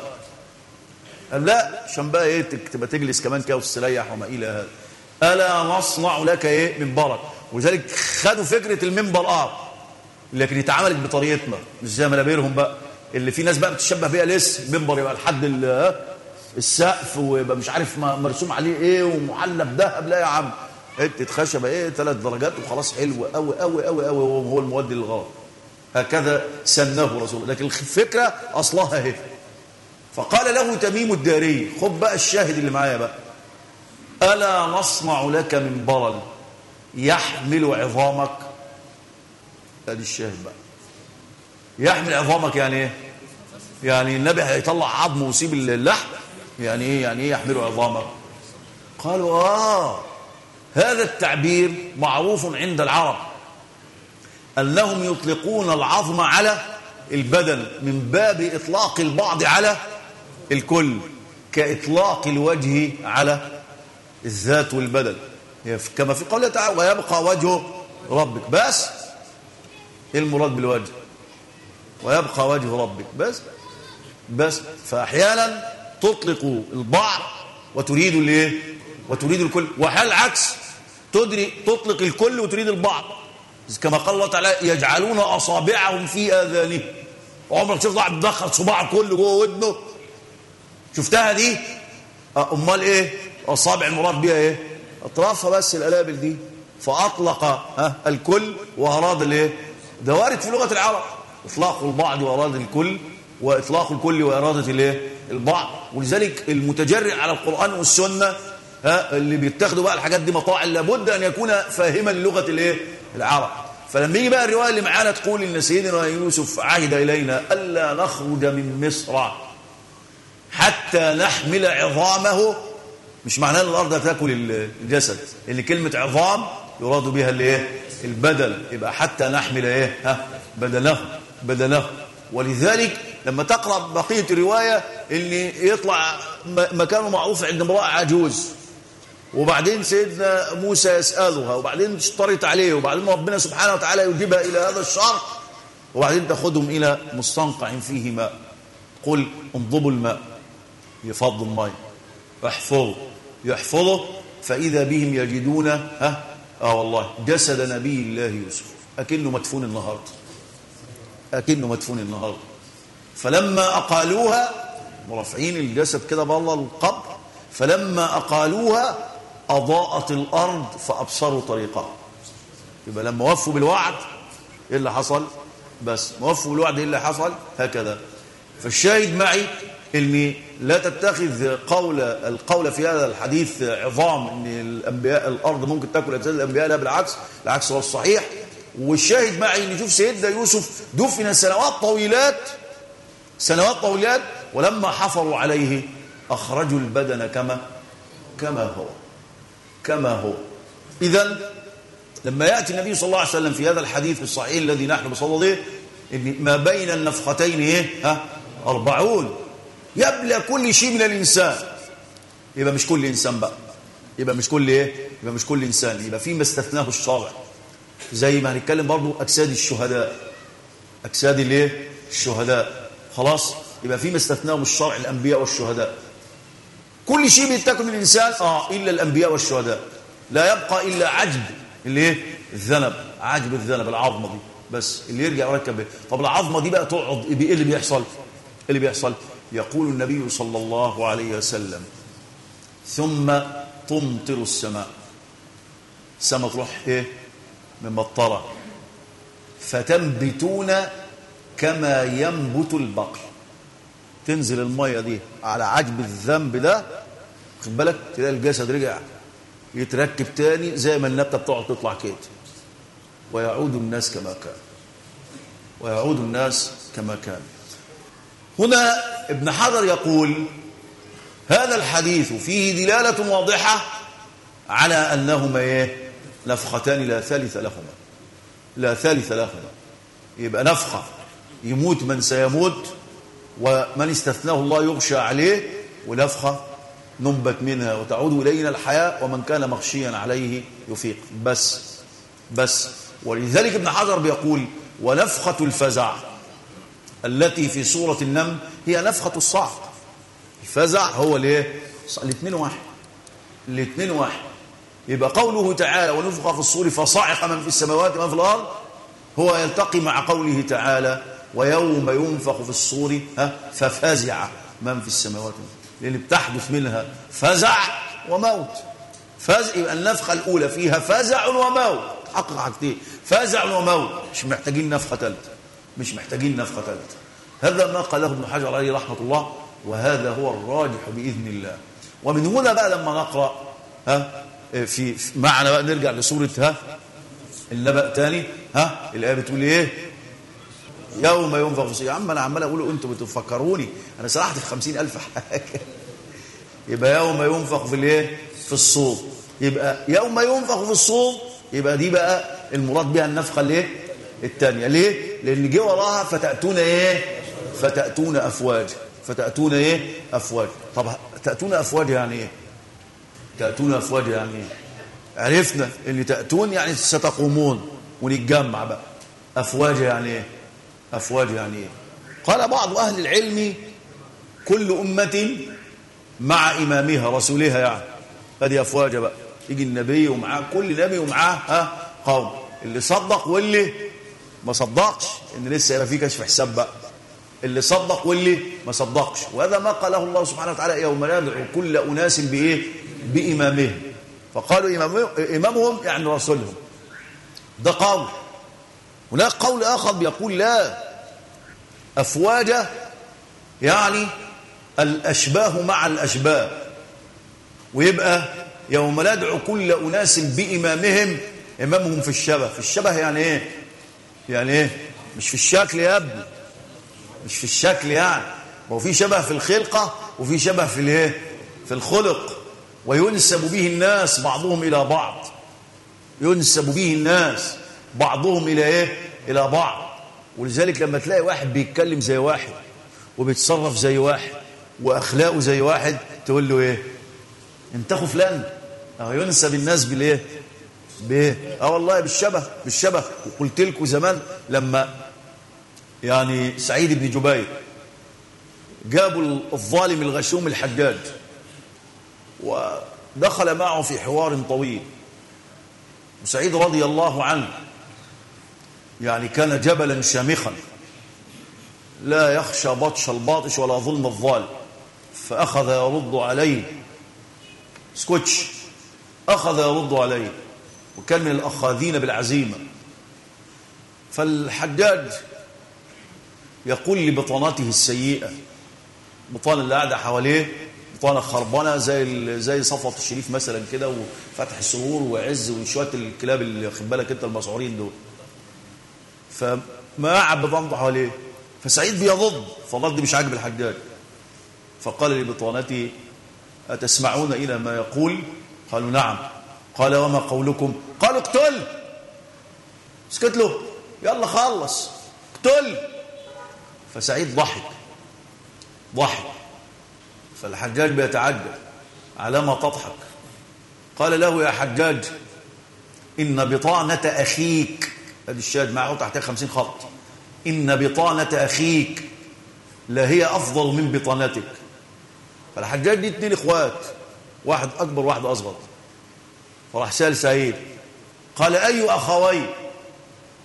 A: قال لا عشان بقى إيه تبقى تجلس كمان كده وتستريح وما إلى هذا. ألا نصنع لك إيه؟ منبرا ولذلك خدوا فكرة المنبر آه. لكن اتعملت بطريقتنا. مش زي منابرهم بقى. اللي في ناس بقى بتشبه بيها لسه. منبر يبقى لحد السقف ويبقى مش عارف مرسوم عليه إيه ومعلى بذهب لا يا عم. حتة خشبه إيه؟ ثلاث درجات وخلاص. حلو قوي قوي قوي قوي وهو المودي للغرض. هكذا سنه رسول لكن الفكرة أصلها اهي فقال له تميم الداري. خد بقى الشاهد اللي معايا بقى. ألا نصنع لك منبرا يحمل عظامك؟ ادي الشاهد بقى. يحمل عظامك يعني إيه؟ يعني النبي هيطلع عظم ويسيب اللحم؟ يعني إيه؟ يعني إيه يحمل عظامك؟ قالوا آه هذا التعبير معروف عند العرب أنهم يطلقون العظم على البدن من باب إطلاق البعض على الكل كإطلاق الوجه على الذات والبدن. كما في قوله تعالى ويبقى وجه ربك. بس إيه المراد بالوجه. ويبقى وجه ربك. بس بس. فأحيانا تطلق البعض وتريد الإيه؟ وتريد الكل. وهل عكس؟ تدري تطلق الكل وتريد البعض. كما قال الله تعالى يجعلون أصابعهم في آذانهم. عمرك شفت واحد مدخل صباعه كله جوه ودنه؟ شفتها دي؟ أمال إيه؟ اصابع المراد بيها إيه؟ اطرافها بس الألابل دي فأطلق ها الكل وأراد الإيه؟ ده وارد في لغة العرب. إطلاق البعض واراد الكل وإطلاق الكل وإرادة الإيه؟ البعض. ولذلك المتجرئ على القرآن والسنة ها اللي بيتاخدوا بقى الحاجات دي مطاعن لابد أن يكون فاهما لغة الإيه؟ العرب. فلما يجي بقى الرواية اللي معانا تقول إن سيدنا يوسف عهد إلينا ألا نخرج من مصر حتى نحمل عظامه مش معناه إن الأرض هتاكل الجسد اللي كلمة عظام يراد بها الايه البدن. يبقى حتى نحمل إيه؟ ها؟ بدنه بدنه. ولذلك لما تقرأ بقية الرواية اللي يطلع مكانه معروف عند امرأة عجوز. وبعدين سيدنا موسى يسألها وبعدين اشترط عليه وبعدين ربنا سبحانه وتعالى يجيبها إلى هذا الشرط وبعدين تأخذهم إلى مستنقع فيه ماء قل انضبوا الماء يفضوا الماء احفظوا. يحفظه فإذا بهم يجدون ها؟ آه والله جسد نبي الله يوسف. أكنه مدفون النهارده. أكنه مدفون النهارده. فلما أقالوها مرفعين الجسد كده بالله القبر فلما أقالوها أضاءت الأرض فأبصروا طريقها. يبقى لما وفوا بالوعد إيه اللي حصل؟ بس وفوا بالوعد إيه اللي حصل؟ هكذا. فالشاهد معي اني لا تتخذ قول القول في هذا الحديث عظام إن الأنبياء الأرض ممكن تأكل أجساد الأنبياء لا بالعكس العكس هو الصحيح. والشاهد معي إن نشوف سيدنا يوسف دفن سنوات طويلات سنوات طويلات ولما حفروا عليه أخرجوا البدن كما كما هو كما هو. اذا لما يأتي النبي صلى الله عليه وسلم في هذا الحديث الصحيح الذي نحن بصدده إن ما بين النفختين إيه؟ ها؟ أربعون. يبلى كل شيء من الإنسان. يبقى مش كل إنسان بقى. يبقى مش كل إيه؟ يبقى مش كل إنسان. يبقى في ما استثناه الشرع. زي ما هنتكلم برضو أجساد الشهداء. أجساد الإيه؟ الشهداء. خلاص؟ يبقى في ما استثناه الشرع الأنبياء والشهداء. كل شيء بيتاكل من الإنسان؟ آه إلا الأنبياء والشهداء. لا يبقى إلا عجب اللي إيه الذنب. عجب الذنب العظمة دي. بس اللي يرجع يركب طب العظمة دي بقى تقعد إيه اللي بيحصل؟ إيه اللي بيحصل؟ يقول النبي صلى الله عليه وسلم ثم تمطر السماء. السماء تروح إيه؟ ممطرة فتنبتون كما ينبت البقر. تنزل المية دي على عجب الذنب ده خد بالك؟ تلاقي الجسد رجع يتركب تاني زي ما النبتة بتقعد تطلع كده. ويعود الناس كما كان. ويعود الناس كما كان. هنا ابن حجر يقول هذا الحديث فيه دلالة واضحة على أنهما إيه؟ نفختان لا ثالث لهما. لا ثالث لهما. يبقى نفخة. يموت من سيموت ومن استثناه الله يغشى عليه ونفخة ننبت منها وتعود إلينا الحياة ومن كان مغشيا عليه يفيق. بس بس. ولذلك ابن حجر بيقول ونفخة الفزع. التي في سورة النمل هي نفخة الصعق. الفزع هو الايه الاثنين واحد. الاثنين واحد. يبقى قوله تعالى ونفخ في الصور فصعق من في السماوات ومن في الأرض. هو يلتقي مع قوله تعالى ويوم ينفخ في الصور ففزع من في السماوات لأن بتحدث منها فزع وموت. فزع يبقى النفخة الأولى فيها فزع وموت. حقق حاجتين فزع وموت. مش محتاجين نفخة ثالثة مش محتاجين نفخة ثالثة هذا ما قاله ابن حجر عليه رحمة الله وهذا هو الراجح بإذن الله. ومن هنا بقى لما نقرأ ها في معنا بقى نرجع لسورة ها النبأ تاني ها الآية بتقول إيه؟ يوم ينفخ في يا عم أنا عمال أقول أنتوا بتفكروني. أنا سرحت في خمسين ألف حاجة. يبقى يوم ينفخ في الإيه؟ في الصور يبقى يوم ينفخ في الصور يبقى دي بقى المراد بها النفخة الإيه؟ الثانية ليه؟ لأن جه وراها فتأتون إيه؟ فتأتون أفواج. فتأتون إيه؟ أفواج. طب تأتون أفواج يعني إيه؟ تأتون أفواج يعني إيه؟ عرفنا إن تأتون يعني ستقومون ونتجمع بقى. أفواج يعني إيه؟ أفواج يعني إيه؟ قال بعض أهل العلم كل أمة مع إمامها رسولها يعني. هذه أفواج بقى. يجي النبي ومعاه كل نبي ومعاه ها قوم. اللي صدق واللي ما صدقش إن لسه يبقى في كشف حساب بقى. اللي صدق واللي ما صدقش. وهذا ما قاله الله سبحانه وتعالى يوم ندعو كل أناس بإيه؟ بإمامهم. فقالوا إمامهم يعني رسولهم. ده قول. هناك قول آخر بيقول لا. افواجه يعني الأشباه مع الأشباه. ويبقى يوم ندعو كل أناس بإمامهم إمامهم في الشبه. في الشبه يعني إيه؟ يعني إيه؟ مش في الشكل يا أبني. مش في الشكل يعني. هو في شبه في الخلقة وفي شبه في الإيه؟ في الخلق. وينسب به الناس بعضهم إلى بعض. ينسب به الناس بعضهم إلى إيه؟ إلى بعض. ولذلك لما تلاقي واحد بيتكلم زي واحد وبيتصرف زي واحد وأخلاقه زي واحد تقول له إيه؟ انت اخو فلان ينسب الناس بالإيه؟ بايه آه والله بالشبه بالشبه. وقلت لكم زمان لما يعني سعيد بن جبير جابوا الظالم الغشوم الحجاج ودخل معه في حوار طويل. وسعيد رضي الله عنه يعني كان جبلا شامخا. لا يخشى بطش الباطش ولا ظلم الظالم فأخذ يرد عليه. سكوتش. أخذ يرد عليه. وكان من الأخاذين بالعزيمة. فالحجاج يقول لبطانته السيئة بطانة اللي قاعدة حواليه بطانة خربانة زي زي صفوة الشريف مثلا كده وفتح السرور وعز وشوية الكلاب اللي خد بالك انت المسعورين دول. فما قعد بطانته حواليه. فسعيد بيضد فالرد مش عاجب الحجاج. فقال لبطانته أتسمعون إلى ما يقول؟ قالوا نعم. قال وما قولكم؟ قالوا اقتل. اسكت له. يلا خلص. اقتل. فسعيد ضحك. ضحك. فالحجاج بيتعجب. على ما تضحك. قال له يا حجاج إن بطانة أخيك هذه الشاهد معه تحتها خمسين خط إن بطانة أخيك لا هي أفضل من بطانتك. فالحجاج دي اتنين إخوات واحد أكبر واحد أصغر. فراح سأل سعيد. قال أي أخوي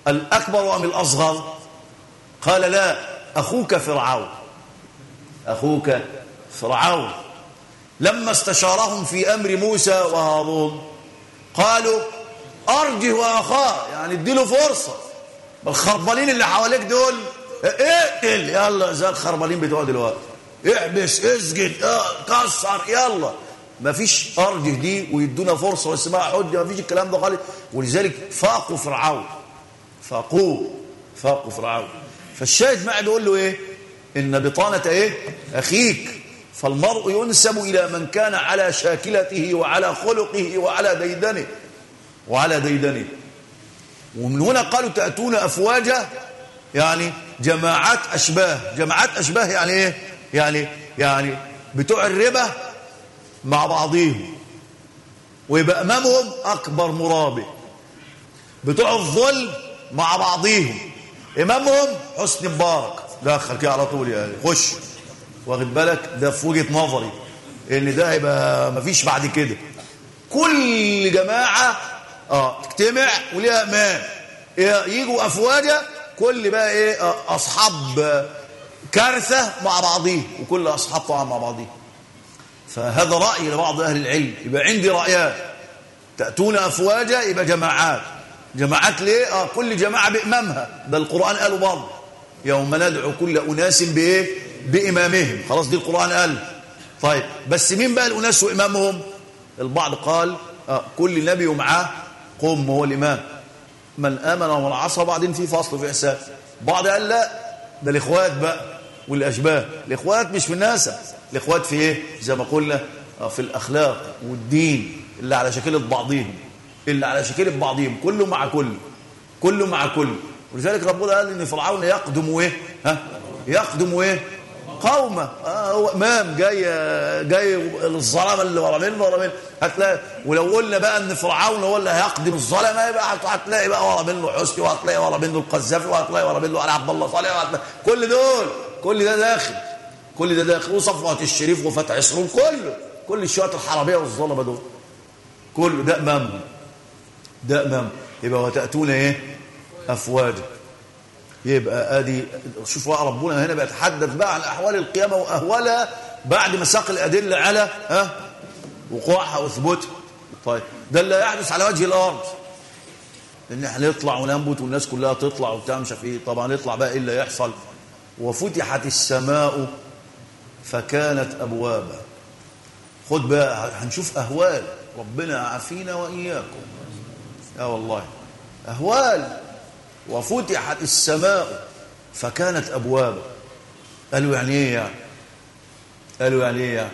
A: الأكبر أم الأصغر؟ قال لا أخوك فرعون. أخوك فرعون. لما استشارهم في أمر موسى وهارون قالوا أرجه وأخاه يعني اديله فرصة. الخربانين اللي حواليك دول اقتل يلا زي الخربانين بتوع دلوقتي. احبس اسجد آه كسر يلا. مفيش أرجه دي ويدونا فرصة واسمها حجة مفيش الكلام ده خالص. ولذلك فاقوا فرعون. فاقوه. فاقوا فرعون. فالشاهد معي بيقول له إيه؟ إن بطانة إيه؟ أخيك. فالمرء ينسب إلى من كان على شاكلته وعلى خلقه وعلى ديدنه. وعلى ديدنه. ومن هنا قالوا تأتون أفواجا؟ يعني جماعات أشباه. جماعات أشباه يعني إيه؟ يعني يعني بتوع الربا مع بعضهم ويبقى أمامهم أكبر مرابي بتوع الظلم مع بعضهم إمامهم حسن مبارك. دخل كده على طول يعني خش. واخد بالك؟ ده في وجهة نظري. إن ده هيبقى مفيش بعد كده. كل جماعة آه تجتمع وليها أمان يجوا افواجا كل بقى إيه آه أصحاب كارثة مع بعضهم وكل أصحاب طعام مع بعضهم فهذا رأي لبعض أهل العلم. يبقى عندي رأيان تأتون أفواجا يبقى جماعات. جماعات ليه؟ آه كل جماعة بإمامها. ده القرآن قالوا برضه يوم ندعو كل أناس بإيه؟ بإمامهم. خلاص دي القرآن قال. طيب بس مين بقى الأناس وإمامهم؟ البعض قال آه كل نبي ومعاه قم هو الإمام. من آمن ومن عصى بعدين في فصل في إحسان بعض قال لا ده الإخوات بقى والأشباه. الإخوات مش في الناسة الإخوات في إيه؟ زي ما قلنا آه في الأخلاق والدين اللي على شكل بعضهم اللي على شكل بعضهم كله مع كل كله مع كل ولذلك ربنا قال إن فرعون يقدم إيه؟ ها؟ يقدم إيه؟ قومه. آه هو إمام جاي جاي الظلمة اللي ورا منه ورا منه. هتلاقي ولو قلنا بقى إن فرعون هو اللي هيقدم الظلمة يبقى هتلاقي بقى ورا منه حسني وهتلاقي ورا منه القذافي وهتلاقي ورا منه علي عبد الله صالح كل دول كل ده داخل. كل ده داخل وصفوه الشريف وفتح سرور كله. كل الشوات الحرامية والظلمة دول. كله ده أمامهم. ده امام يبقى وتأتون إيه؟ افواجا يبقى أدي شوف بقى ربنا هنا بيتحدث بقى عن أحوال القيامة واهوالها بعد ما ساق الأدلة على ها؟ وقوعها وثبوتها. طيب. ده اللي يحدث على وجه الأرض. إن إحنا نطلع وننبت والناس كلها تطلع وبتاع مش عارف إيه. طبعا يطلع بقى إيه اللي يحصل؟ وفتحت السماء فكانت أبوابا. خد بقى هنشوف أهوال. ربنا عافينا وإياكم. يا والله. أهوال. وفتحت السماء. فكانت أبوابا. قالوا يعني إيه يعني؟ قالوا يعني إيه يعني؟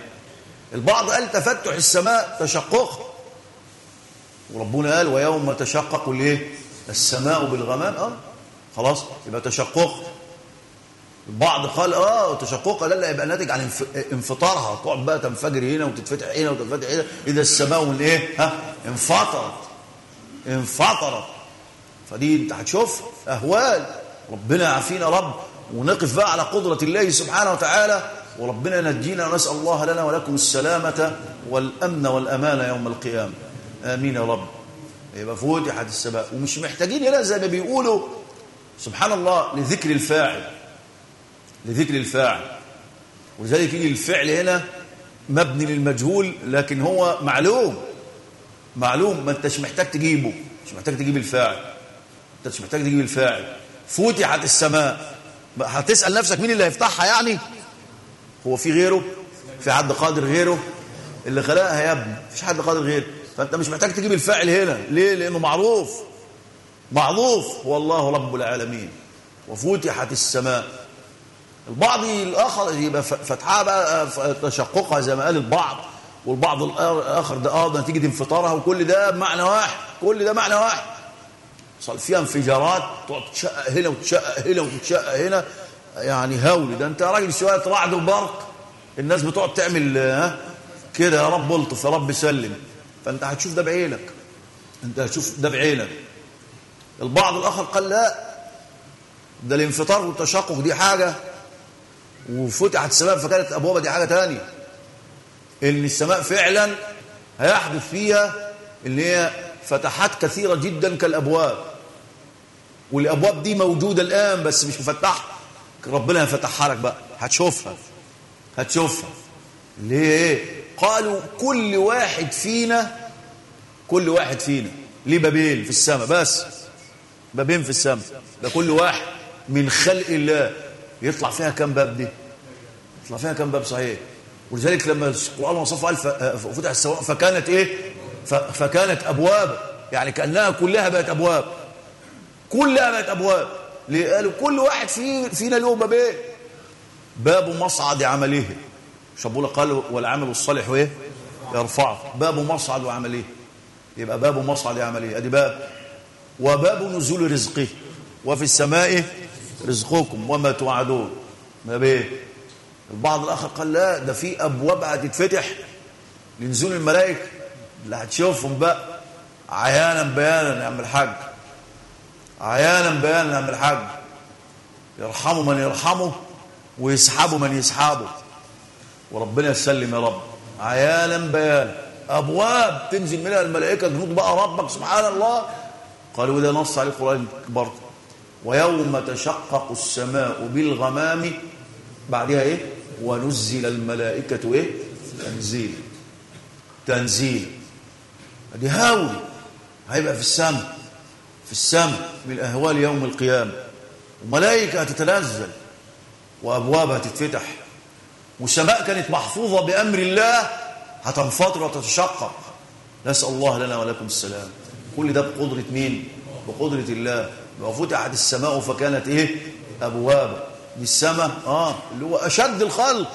A: البعض قال تفتح السماء تشقق. وربنا قال ويوم تشقق الايه السماء بالغمام. آه. خلاص يبقى تشقق. البعض قال آه تشقق لا لا يبقى ناتج عن انفطارها. تقعد بقى تنفجر هنا وتتفتح هنا وتتفتح هنا. إذا السماء إيه؟ ها؟ انفطرت. انفطرت. فدي أنت هتشوف أهوال. ربنا يعافينا رب. ونقف بقى على قدرة الله سبحانه وتعالى. وربنا ينجينا ونسأل الله لنا ولكم السلامة والأمن والأمان يوم القيامة. آمين يا رب. يبقى فتحت السماء. ومش محتاجين هنا زي ما بيقولوا سبحان الله لذكر الفاعل. لذكر الفاعل. ولذلك يجي الفعل هنا مبني للمجهول لكن هو معلوم. معلوم ما انتش محتاج تجيبه. مش محتاج تجيب الفاعل. انت مش محتاج تجيب الفاعل. فتحت السماء. هتسأل نفسك مين اللي هيفتحها يعني؟ هو في غيره؟ في حد قادر غيره؟ اللي خلقها يا ابني. مفيش حد قادر غيره فانت مش محتاج تجيب الفاعل هنا. ليه؟ لأنه معروف. معروف. هو الله رب العالمين. وفتحت السماء. البعض الآخر يبقى فتحها بقى تشققها زي ما قال البعض والبعض الآخر ده آه نتيجه انفطارها وكل ده بمعنى واحد كل ده معنى واحد. صار فيها انفجارات تقعد تشقق هنا وتشقق هنا وتشقق هنا. يعني هولي ده انت راجل شوية رعد وبرق. الناس بتقعد تعمل ها كده يا رب ألطف يا رب سلم. فأنت هتشوف ده بعينك. أنت هتشوف ده بعينك. البعض الآخر قال لا ده الانفطار والتشقق دي حاجة. وفتحت السماء فكانت ابوابها دي حاجة تانية. إن السماء فعلا هيحدث فيها اللي هي فتحات كثيرة جدا كالأبواب. والأبواب دي موجودة الآن بس مش مفتحة. ربنا هيفتحها لك بقى. هتشوفها. هتشوفها. ليه؟ قالوا كل واحد فينا كل واحد فينا. ليه بابين في السماء؟ بس. بابين في السماء. ده كل واحد من خلق الله. يطلع فيها كم باب دي؟ يطلع فيها كم باب صحيح؟ ولذلك لما القرآن وصفها قال فتح السواء فكانت إيه؟ فكانت أبواب يعني كأنها كلها بقت أبواب. كلها بقت أبواب. ليه قالوا كل واحد في فينا له بابين باب مصعد عمله. شابولا قال والعمل الصالح إيه؟ يرفعه. باب مصعد وعمله يبقى باب مصعد عمله. أدي باب. وباب نزول رزقه. وفي السماء رزقكم وما توعدون. ما بيه؟ البعض الآخر قال لا ده في أبواب هتتفتح لنزول الملائكة. اللي هتشوفهم بقى عيانا بيانا يا عم الحاج عيانا بيانا يا عم الحاج يرحموا من يرحمه ويسحبوا من يسحبه. وربنا يسلم يا رب. عيانا بيانا. أبواب تنزل منها الملائكة جنود بقى ربك سبحان الله. قالوا ده؟ نص عليه القران برضه ويوم تشقق السماء بالغمام بعدها إيه؟ ونزل الملائكة إيه؟ تنزيل. تنزيل. دي هاول هيبقى في السماء. في السماء من اهوال يوم القيامة. وملائكة هتتنزل. وابواب هتتفتح. والسماء كانت محفوظة بأمر الله هتنفطر وتتشقق. نسأل الله لنا ولكم السلام. كل ده بقدرة مين؟ بقدرة الله. وفتحت السماء فكانت إيه؟ أبواب. دي السماء آه اللي هو أشد الخلق.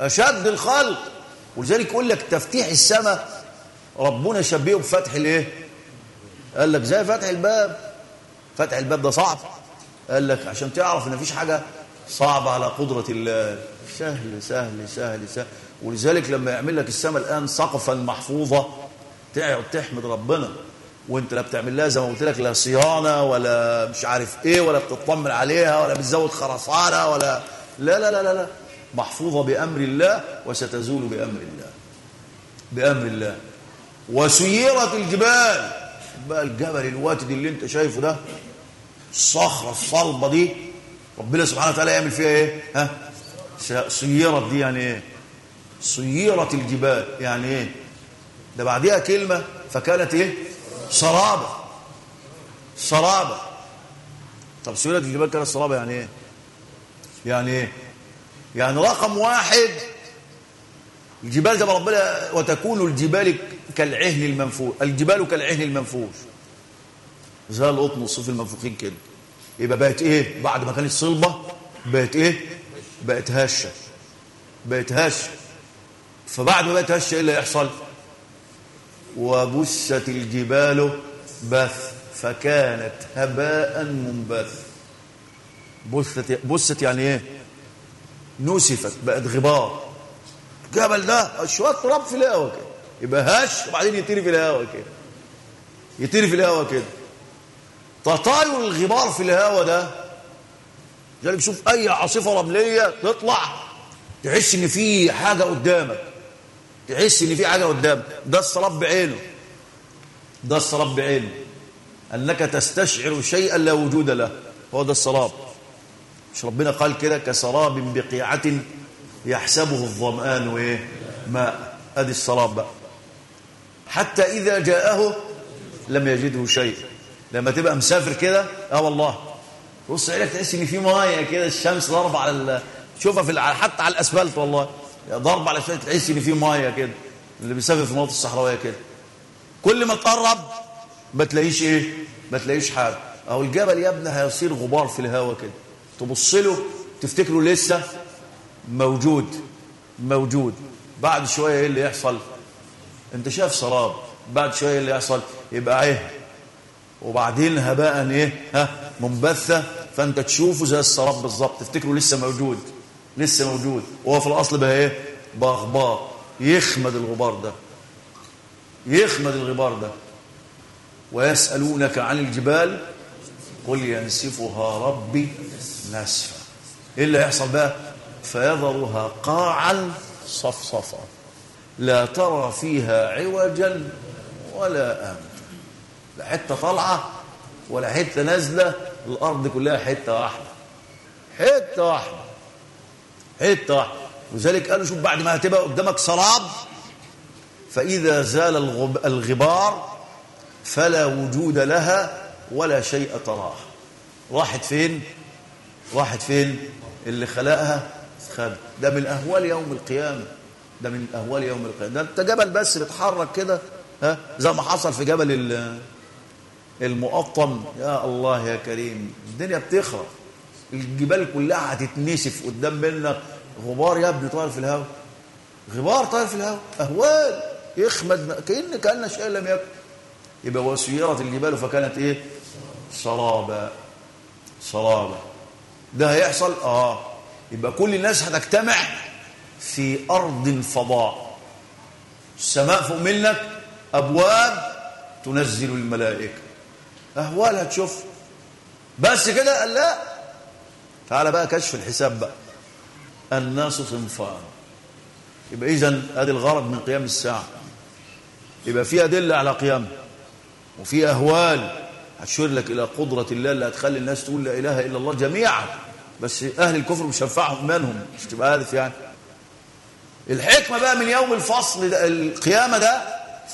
A: أشد الخلق. ولذلك يقول لك تفتيح السماء ربنا شبهه بفتح الإيه؟ قال لك زي فتح الباب. فتح الباب ده صعب. قال لك عشان تعرف إن مفيش حاجة صعبة على قدرة الله. سهل سهل سهل سهل. ولذلك لما يعمل لك السماء الآن سقفا محفوظة تقعد تحمد ربنا. وانت لا بتعمل لها زي ما قلت لك لا صيانة ولا مش عارف إيه ولا بتطمن عليها ولا بتزود خرسانة ولا لا لا لا لا, لا. محفوظة بأمر الله وستزول بأمر الله. بأمر الله. وسيرت الجبال. بقى الجبل الواتد اللي انت شايفه ده الصخره الصلبه دي ربنا سبحانه وتعالى يعمل فيها إيه؟ ها؟ سيرت دي يعني إيه؟ سيرت الجبال يعني إيه؟ ده بعديها كلمة فكانت إيه؟ سرابة سرابة طب سيرة الجبال كانت سرابة يعني إيه؟ يعني إيه؟ يعني رقم واحد الجبال زي ما ربنا وتكون الجبال كالعهن المنفوش. الجبال كالعهن المنفوش. زي القطن والصوف المنفوخين كده. يبقى بقت إيه؟ بعد ما كانت صلبة بقت إيه؟ بقت هشة. بقت هشة. فبعد ما بقت هشة إيه اللي هيحصل؟ وبست الجبال بث فكانت هباء منبث. بثت بست يعني إيه؟ نسفت بقت غبار. الجبل ده شوية تراب في الهواء كده. يبقى هش وبعدين يطير في الهواء كده. يطير في الهواء كده. تطاير الغبار في الهواء ده لذلك شوف أي عاصفة رملية تطلع تحس إن في حاجة قدامك. تحس ان في حاجة قدامك ده السراب بعينه. ده السراب بعينه. أنك تستشعر شيئا لا وجود له. هو ده السراب مش ربنا قال كده؟ كسراب بقيعة يحسبه الظمآن وإيه؟ ماء. أدي السراب بقى. حتى إذا جاءه لم يجده شيء. لما تبقى مسافر كده آه والله. بص عليك تحس إن في مية كده الشمس ضربه على. تشوفها في حتى على الأسفلت والله. ضرب على الاسفلت تحس ان في مية كده اللي بيسافر في المناطق الصحراوية كده. كل ما تقرب ما تلاقيش إيه؟ ما تلاقيش حاجة. أهو الجبل يا ابني هيصير غبار في الهواء كده. تبص له تفتكره لسه موجود موجود. بعد شوية إيه اللي يحصل؟ أنت شايف سراب. بعد شوية اللي يحصل؟ يبقى إيه وبعدين هباء إيه؟ ها منبثة. فأنت تشوفه زي السراب بالظبط. تفتكره لسه موجود. لسه موجود. وهو في الأصل بقى إيه؟ بقى غبار يخمد الغبار ده. يخمد الغبار ده. ويسألونك عن الجبال. قل ينسفها ربي نسفا. إيه اللي هيحصل بقى؟ فيذرها قاعا صفصفا. لا ترى فيها عوجا ولا أمتا. لا حتة طالعة ولا حتة نازلة. الأرض كلها حتة واحدة. حتة واحدة. حتة واحدة وذلك قالوا شوف بعد ما هتبقى قدامك سراب فإذا زال الغب الغبار فلا وجود لها ولا شيء تراه. راحت فين؟ راحت فين؟ اللي خلقها خد. ده من أهوال يوم القيامة. ده من أهوال يوم القيامة. ده انت جبل بس بيتحرك كده. ها؟ زي ما حصل في جبل المقطم. يا الله يا كريم. الدنيا بتخرب. الجبال كلها هتتنسف قدام منك. غبار يا ابني طاير في الهواء. غبار طاير في الهواء. أهوال. يخمد كأن كأن شيء لم يكن. يبقى وسيرت الجبال فكانت إيه؟ سرابا سرابا ده هيحصل؟ آه. يبقى كل الناس هتجتمع في أرض فضاء. السماء فوق منك أبواب تنزل الملائكة. أهوال هتشوف. بس كده؟ قال لا. تعالى بقى كشف الحساب بقى. الناس صنفان يبقى اذا ادي الغرض من قيام الساعة. يبقى في أدلة على قيامه. وفي أهوال هتشير لك إلى قدرة الله اللي هتخلي الناس تقول لا إله إلا الله جميعا. بس أهل الكفر مش هينفعهم منهم مش تبقى عارف يعني. الحكمة بقى من يوم الفصل ده القيامة ده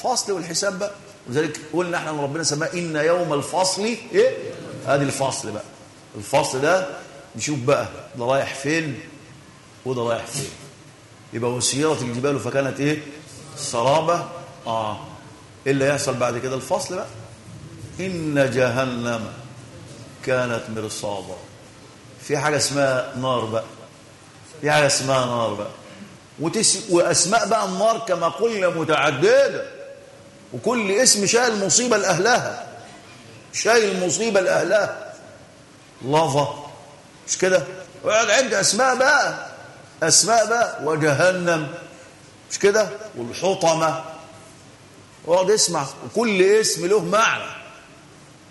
A: فصل والحساب بقى. ولذلك قلنا إحنا إن ربنا سماه إن يوم الفصل إيه؟ ادي الفصل بقى. الفصل ده نشوف بقى ده رايح فين؟ وده رايح فين؟ يبقى وسيرت الجبال فكانت إيه؟ سرابة. آه. إيه اللي هيحصل بعد كده؟ الفصل بقى. إن جهنم كانت مرصادا. في حاجة اسمها نار بقى. في حاجة اسمها نار بقى. وتس... وأسماء بقى النار كما قلنا متعددة. وكل اسم شايل مصيبة لأهلها. شايل مصيبة لأهلها. لظى مش كده؟ ويقعد عند أسماء بقى. أسماء بقى وجهنم. مش كده؟ والحطمة. اقعد اسمع. وكل اسم له معنى.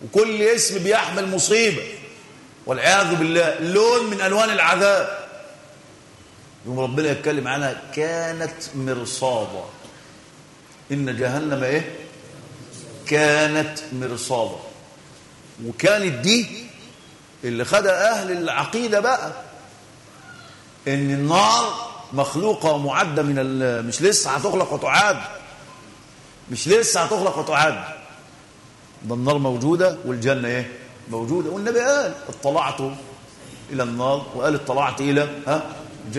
A: وكل اسم بيحمل مصيبة. والعياذ بالله لون من ألوان العذاب. يوم ربنا يتكلم عنها كانت مرصادا. إن جهنم إيه؟ كانت مرصادا. وكانت دي اللي خدها أهل العقيدة بقى. إن النار مخلوقة ومعدة من مش لسه هتخلق وتعاد. مش لسه هتخلق وتعاد. ده النار موجودة والجنة إيه؟ موجودة. والنبي قال اطلعت إلى النار وقال اطلعت إلى ها؟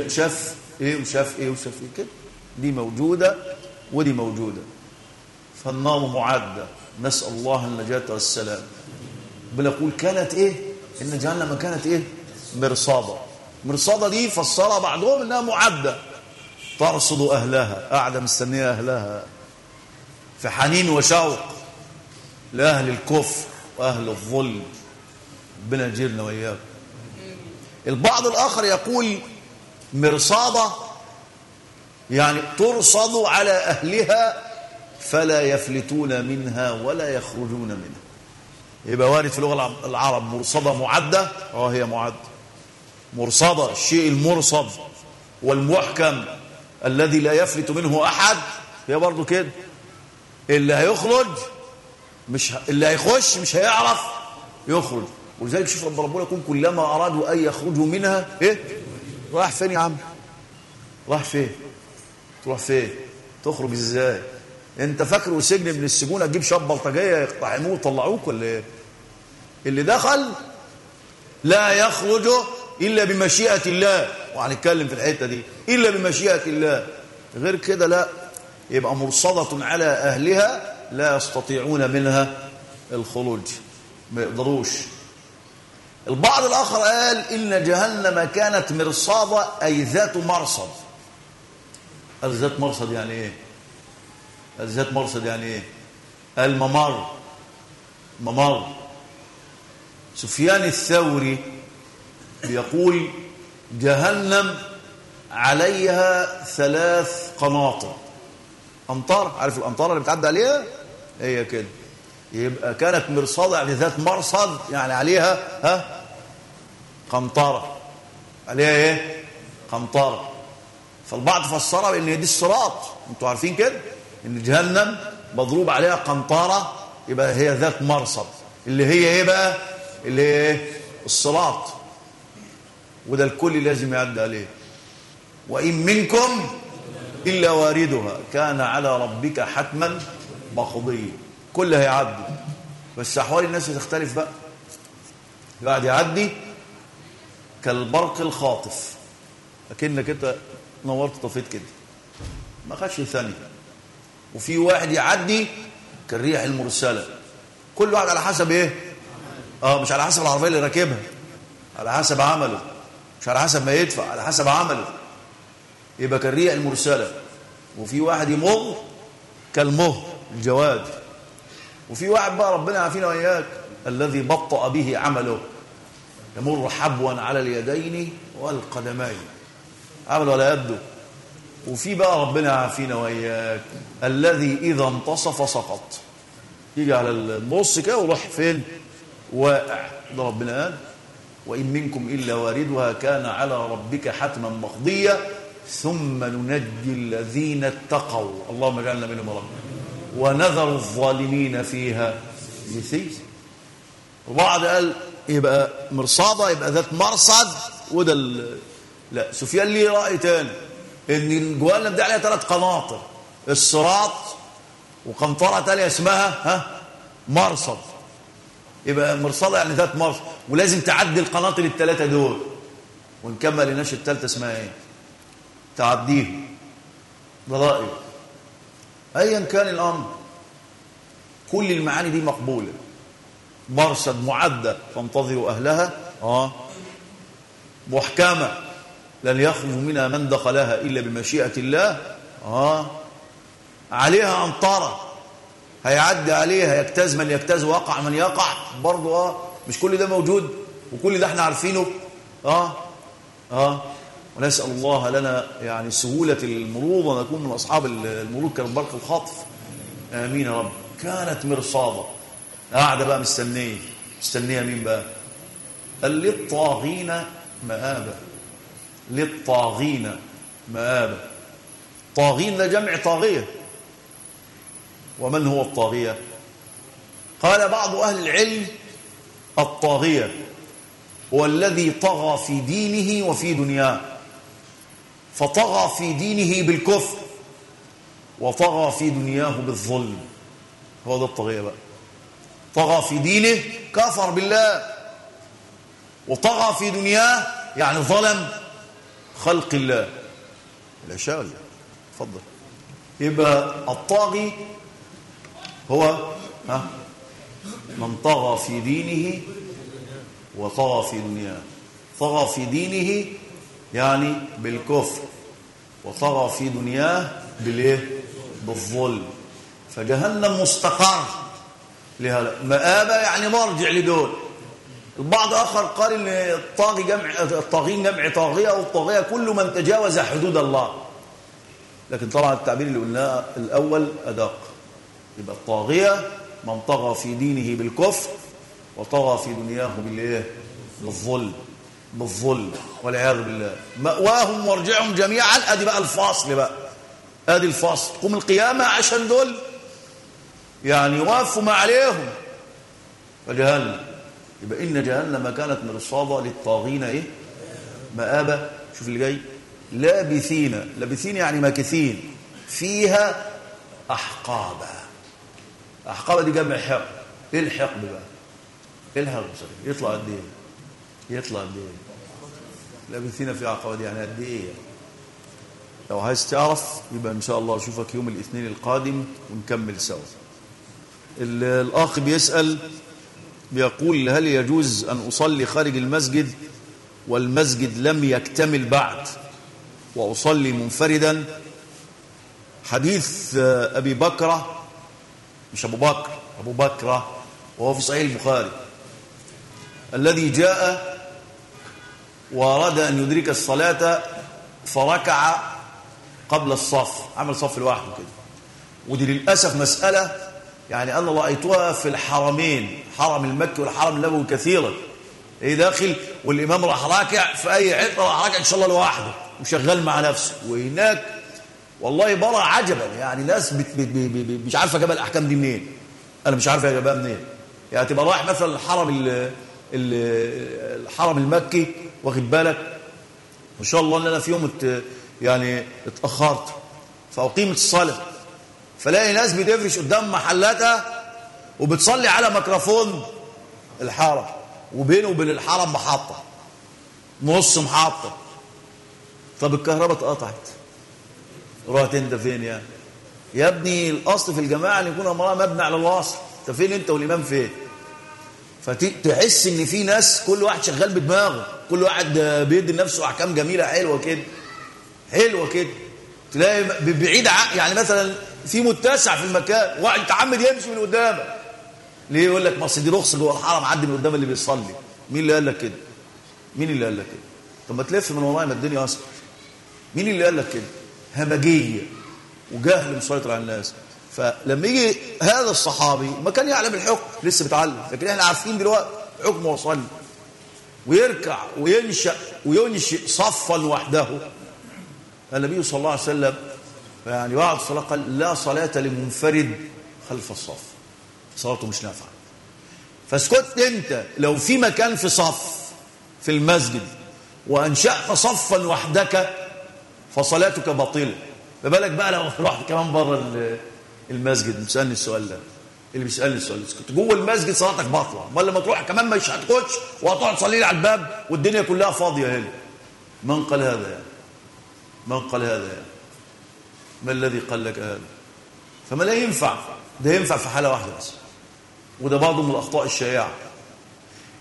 A: شاف إيه وشاف إيه وشاف إيه كده. دي موجودة ودي موجودة. فالنار معدة. نسأل الله النجاة والسلام. بنقول كانت إيه؟ إن جهنم كانت إيه؟ مرصاده مرصاده دي فسرها بعضهم إنها معدة. ترصد أهلها قاعدة مستنية أهلها. في حنين وشوق لأهل الكفر وأهل الظلم. ربنا يجيرنا وإياكم. البعض الآخر يقول مرصادة يعني ترصد على أهلها فلا يفلتون منها ولا يخرجون منها. يبقى وارد في اللغة العرب مرصدة معدة آه هي معدة. مرصده الشيء المرصد والمحكم الذي لا يفلت منه أحد هي برضه كده. اللي هيخرج مش ه... اللي هيخش مش هيعرف يخرج. ولذلك شوف رب ربنا يقول كلما أرادوا أن يخرجوا منها إيه؟ راح فين يا عم؟ راح فين؟ تروح فين؟ تخرج إزاي؟ أنت فاكر وسجن من السجون هتجيب شاب بلطجية يقطعموه ويطلعوك ولا إيه؟ اللي دخل لا يخرج إلا بمشيئة الله. وهنتكلم في الحتة دي. إلا بمشيئة الله. غير كده لا. يبقى مرصدة على أهلها لا يستطيعون منها الخروج. ما يقدروش. البعض الآخر قال إن جهنم كانت مرصادة أي ذات مرصد. قال ذات مرصد يعني إيه؟ قال ذات مرصد يعني إيه؟ قال ممر ممر سفيان الثوري بيقول جهنم عليها ثلاث قناطر. أمطار عارف الأمطار اللي بتعدي عليها؟ هي كده. يبقى كانت مرصادة يعني ذات مرصد يعني عليها ها؟ قنطرة. عليها إيه؟ قنطرة. فالبعض فسرها بأن دي الصراط. أنتوا عارفين كده؟ إن جهنم مضروب عليها قنطرة يبقى هي ذات مرصد. اللي هي إيه بقى؟ اللي هي إيه؟ الصراط. وده الكل لازم يعدي عليه. وإن منكم إلا واردها كان على ربك حتما مقضيا. كل هيعدي. بس أحوال الناس تختلف بقى. قاعد يعدي كالبرق الخاطف. لكنك أنت نورت طفيت كده. ما خدش ثانية وفي واحد يعدي كالريح المرسلة. كل واحد على حسب إيه؟ آه مش على حسب العربية اللي راكبها. على حسب عمله. مش على حسب ما يدفع على حسب عمله. يبقى كالريح المرسلة. وفي واحد يمر كالمهر الجواد. وفي واحد بقى ربنا يعافينا وإياك الذي بطأ به عمله. يمر حبوا على اليدين والقدمين. عمل ولا يبدو. وفي بقى ربنا يعافينا وإياك الذي إذا انتصف سقط. يجي على النص كده وراح فين؟ واقع. ده ربنا قال وإن منكم إلا واردها كان على ربك حتما مقضيا ثم ننجي الذين اتقوا. اللهم اجعلنا منهم رب. ونذر الظالمين فيها. جثيث وبعض قال يبقى مرصادة يبقى ذات مرصد. وده لا سفيان ليه رأي تاني؟ إن جوهنم دي عليها ثلاث قناطر. الصراط وقنطرة ثانية اسمها ها؟ مرصد. يبقى مرصدة يعني ذات مرصد. ولازم تعدي القناطر الثلاثه دول. ونكمل لناش الثالثه اسمها إيه؟ تعديه ده رايي ايا كان الأمر. كل المعاني دي مقبولة. مرصد معدة فانتظروا أهلها. آه. محكمة. لن يخرج منها من دخلها إلا بمشيئة الله. آه. عليها أمطارة. هيعدي عليها يجتاز من يجتاز ويقع من يقع. برضه آه. مش كل ده موجود وكل ده إحنا عارفينه. آه آه. ونسأل الله لنا يعني سهولة المرور ونكون من أصحاب المرور كالبرق الخاطف آمين يا رب. كانت مرصادة. قاعدة بقى مستنية. مستنية مين بقى؟ قال للطاغين مآبة. للطاغين مآبة. طاغين ده جمع طاغية. ومن هو الطاغية؟ قال بعض أهل العلم الطاغية هو الذي طغى في دينه وفي دنياه. فطغى في دينه بالكفر وطغى في دنياه بالظلم. هو ده الطاغية بقى. طغى في دينه كفر بالله. وطغى في دنياه يعني ظلم خلق الله. العشاء ولا اتفضل. يبقى الطاغي هو ها؟ من طغى في دينه وطغى في دنياه طغى في دينه يعني بالكفر وطغى في دنياه بالإيه؟ بالظلم. فجهنم مستقر لهذا. مآبة يعني مرجع لدول. البعض آخر قال إن الطاغي جمع الطاغين جمع طاغية والطاغية كل من تجاوز حدود الله. لكن طبعا التعبير اللي قلناه الأول أدق. يبقى الطاغية من طغى في دينه بالكفر وطغى في دنياه بالإيه؟ بالظلم. بالظلم والعياذ بالله. مأواهم وارجعهم جميعا. أدي بقى الفاصل بقى. أدي الفاصل. قوم القيامة عشان دول. يعني يوافوا ما عليهم. فجهنم. يبقى إن جهنم كانت مرصادة للطاغين إيه؟ مآبة. شوف اللي جاي. لابثين. لابثين يعني ماكثين. فيها أحقابا. أحقابا دي جمع حق. إيه الحقب بقى؟ إيه الحقب يطلع قد إيه يطلع قد إيه لابثين في دي يعني قد إيه لو عايز تعرف يبقى إن شاء الله أشوفك يوم الاثنين القادم ونكمل سوا. الأخ بيسأل بيقول هل يجوز أن أصلي خارج المسجد والمسجد لم يكتمل بعد وأصلي منفردا؟ حديث أبي بكرة مش أبو بكر. أبو بكرة وهو في صحيح البخاري. الذي جاء وأراد أن يدرك الصلاة فركع قبل الصف. عمل صف لوحده كده. ودي للأسف مسألة يعني أنا رأيتها في الحرمين حرم المكي والحرم النبوي كثيرا. إيه داخل؟ والإمام راح راكع في أي حتة راح راكع إن شاء الله لوحده. وشغال مع نفسه. وهناك والله برى عجبا يعني ناس بت بت بت مش عارفة جاب الأحكام دي منين. أنا مش عارف جابها منين. يعني تبقى رايح مثلا الحرم ال الحرم المكي واخد بالك؟ وان شاء الله إن أنا في يوم يعني اتأخرت فأقيمت الصلاة. فلاقي ناس بتفرش قدام محلاتها وبتصلي على ميكروفون الحرم وبينه وبين الحرم محطة نص محطة. طب الكهرباء اتقطعت. رحت انت فين يعني يا ابني الأصل في الجماعة إن يكون أمرها مبني على الاصل انت فين أنت والإمام فين؟ فتحس إن في ناس كل واحد شغال بدماغه. كل واحد بيدي لنفسه أحكام جميلة. حلوة كده. حلوة كده. تلاقي بعيد يعني مثلا في متسع في المكان واحد متعمد يمشي من قدامك. ليه يقول لك ما أصل دي رخصة جوه الحرم عدي من قدام اللي بيصلي. مين اللي قال لك كده؟ مين اللي قال لك كده؟ طب ما تلف من ورايا ما الدنيا أصلا. مين اللي قال لك كده؟ همجيه وجهل مسيطر على الناس. فلما يجي هذا الصحابي ما كان يعلم الحكم لسه بيتعلم. لكن إحنا عارفين دلوقتي حكم وصل. ويركع وينشأ وينشئ صفا وحده. النبي صلى الله عليه وسلم يعني بعد الصلاة قال لا صلاة لمنفرد خلف الصف. صلاته مش نافعة. فاسكت أنت لو في مكان في صف في المسجد وأنشأت صفا وحدك فصلاتك باطلة. ما بالك بقى لو رحت كمان بره المسجد بيسالني السؤال ده. اللي بيسألني السؤال ده؟ جوه المسجد صلاتك باطلة. أمال لما تروح كمان مش هتخش وهتقعد تصلي لي على الباب والدنيا كلها فاضية هنا. من قال هذا يعني من قال هذا يعني ما الذي قال لك هذا؟ فما لا ينفع. ده ينفع في حالة واحدة بس. وده برضه من الأخطاء الشائعة.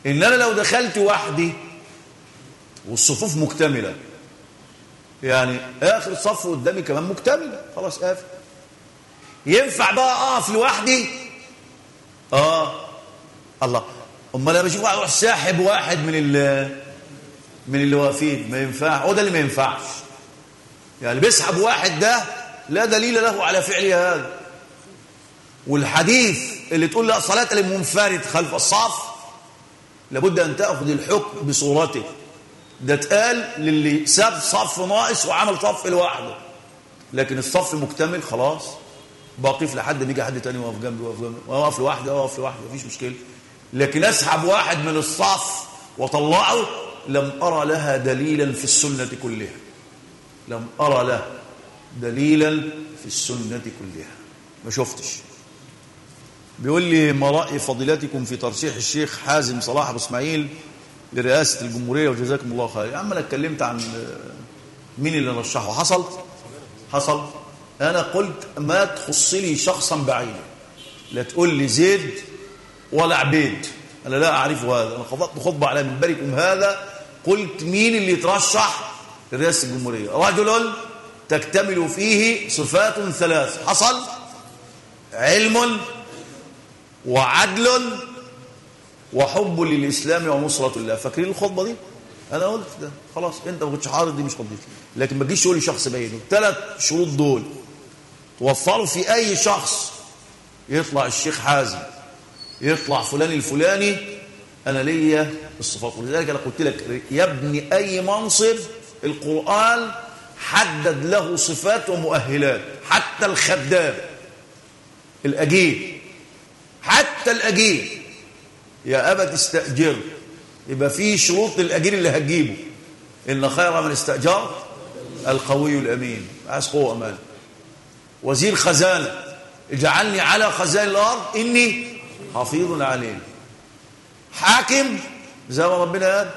A: إن أنا لو دخلت وحدي والصفوف مكتملة يعني آخر صف قدامي كمان مكتمله خلاص قافل ينفع بقى أقف لوحدي؟ آه. الله. أمال أنا بشوف واحد يروح ساحب واحد من ال من اللي واقفين ما ينفع هو ده اللي ما ينفعش. يعني بيسحب واحد ده لا دليل له على فعله هذا. والحديث اللي تقول لا صلاة للمنفرد خلف الصف لابد أن تأخذ الحكم بصورته. ده اتقال للي ساب صف ناقص وعمل صف لوحده. لكن الصف مكتمل خلاص. بقف لحد ما يجي حد تاني واقف جنبي واقف جنبي. واقف لوحدي واقف لوحدي مفيش مشكلة. لكن اسحب واحد من الصف واطلعه لم أرى لها دليلا في السنة كلها. لم أرى له دليلا في السنة كلها. ما شفتش. بيقول لي ما راي فضيلتكم في ترشيح الشيخ حازم صلاح أبو إسماعيل لرئاسة الجمهورية وجزاكم الله خير. يا عم أنا اتكلمت عن مين اللي رشحه حصل؟ حصل. أنا قلت ما تخص لي شخصا بعينه لا تقول لي زيد ولا عبيد. أنا لا أعرف هذا. أنا خطبت خطبه على منبركم هذا. قلت مين اللي يترشح لرئاسة الجمهورية؟ رجل تكتمل فيه صفات ثلاث حصل؟ علم وعدل وحب للإسلام ونصرة الله فاكرين الخطبة دي؟ أنا قلت ده. خلاص أنت ما كنتش حاضر دي مش قضيتي لكن ما تجيش تقول لي شخص بعينه الثلاث شروط دول توفروا في أي شخص. يطلع الشيخ حازم يطلع فلان الفلاني. أنا ليا الصفات. ولذلك أنا قلت لك يا ابني أي منصب القرآن حدد له صفات ومؤهلات. حتى الخدام الأجير. حتى الأجير. يا أبا تستأجر يبقى في شروط للأجير اللي هتجيبه. إن خير من استأجر القوي الأمين. عايز قوة أمان. وزير خزانة. اجعلني على خزائن الأرض. إني حفيظ عليم. حاكم زي ما ربنا قال.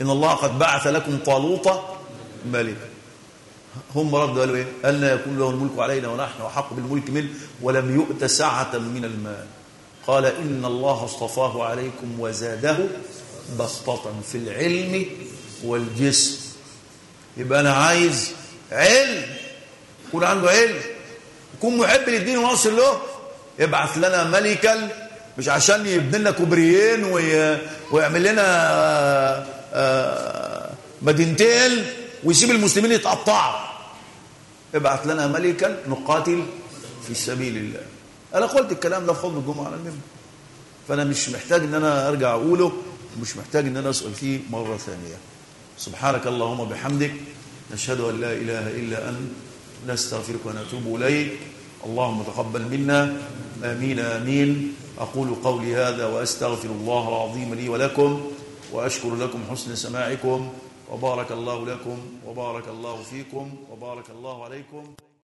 A: إن الله قد بعث لكم طالوت ملكا. هم ردوا قالوا إيه؟ أن يكون له الملك علينا ونحن وحق بالملك منه ولم يؤت سعة من المال. قال إن الله اصطفاه عليكم وزاده بسطة في العلم والجسم. يبقى أنا عايز علم. يكون عنده علم. يكون محب للدين وناصر له. يبعث لنا ملكا. مش عشان يبني لنا كوبريين وي... ويعمل لنا مدينتين ويسيب المسلمين يتقطعوا. ابعث لنا ملكا نقاتل في سبيل الله. أنا قلت الكلام ده في خطبه الجمعة على المنبر فأنا مش محتاج إن أنا أرجع أقوله ومش محتاج إن أنا أسأل فيه مرة ثانية. سبحانك اللهم وبحمدك نشهد أن لا إله إلا أنت نستغفرك ونتوب إليك. اللهم تقبل منا. آمين آمين. أقول قولي هذا وأستغفر الله العظيم لي ولكم وأشكر لكم حسن سماعكم. وبارك الله لكم وبارك الله فيكم وبارك الله عليكم.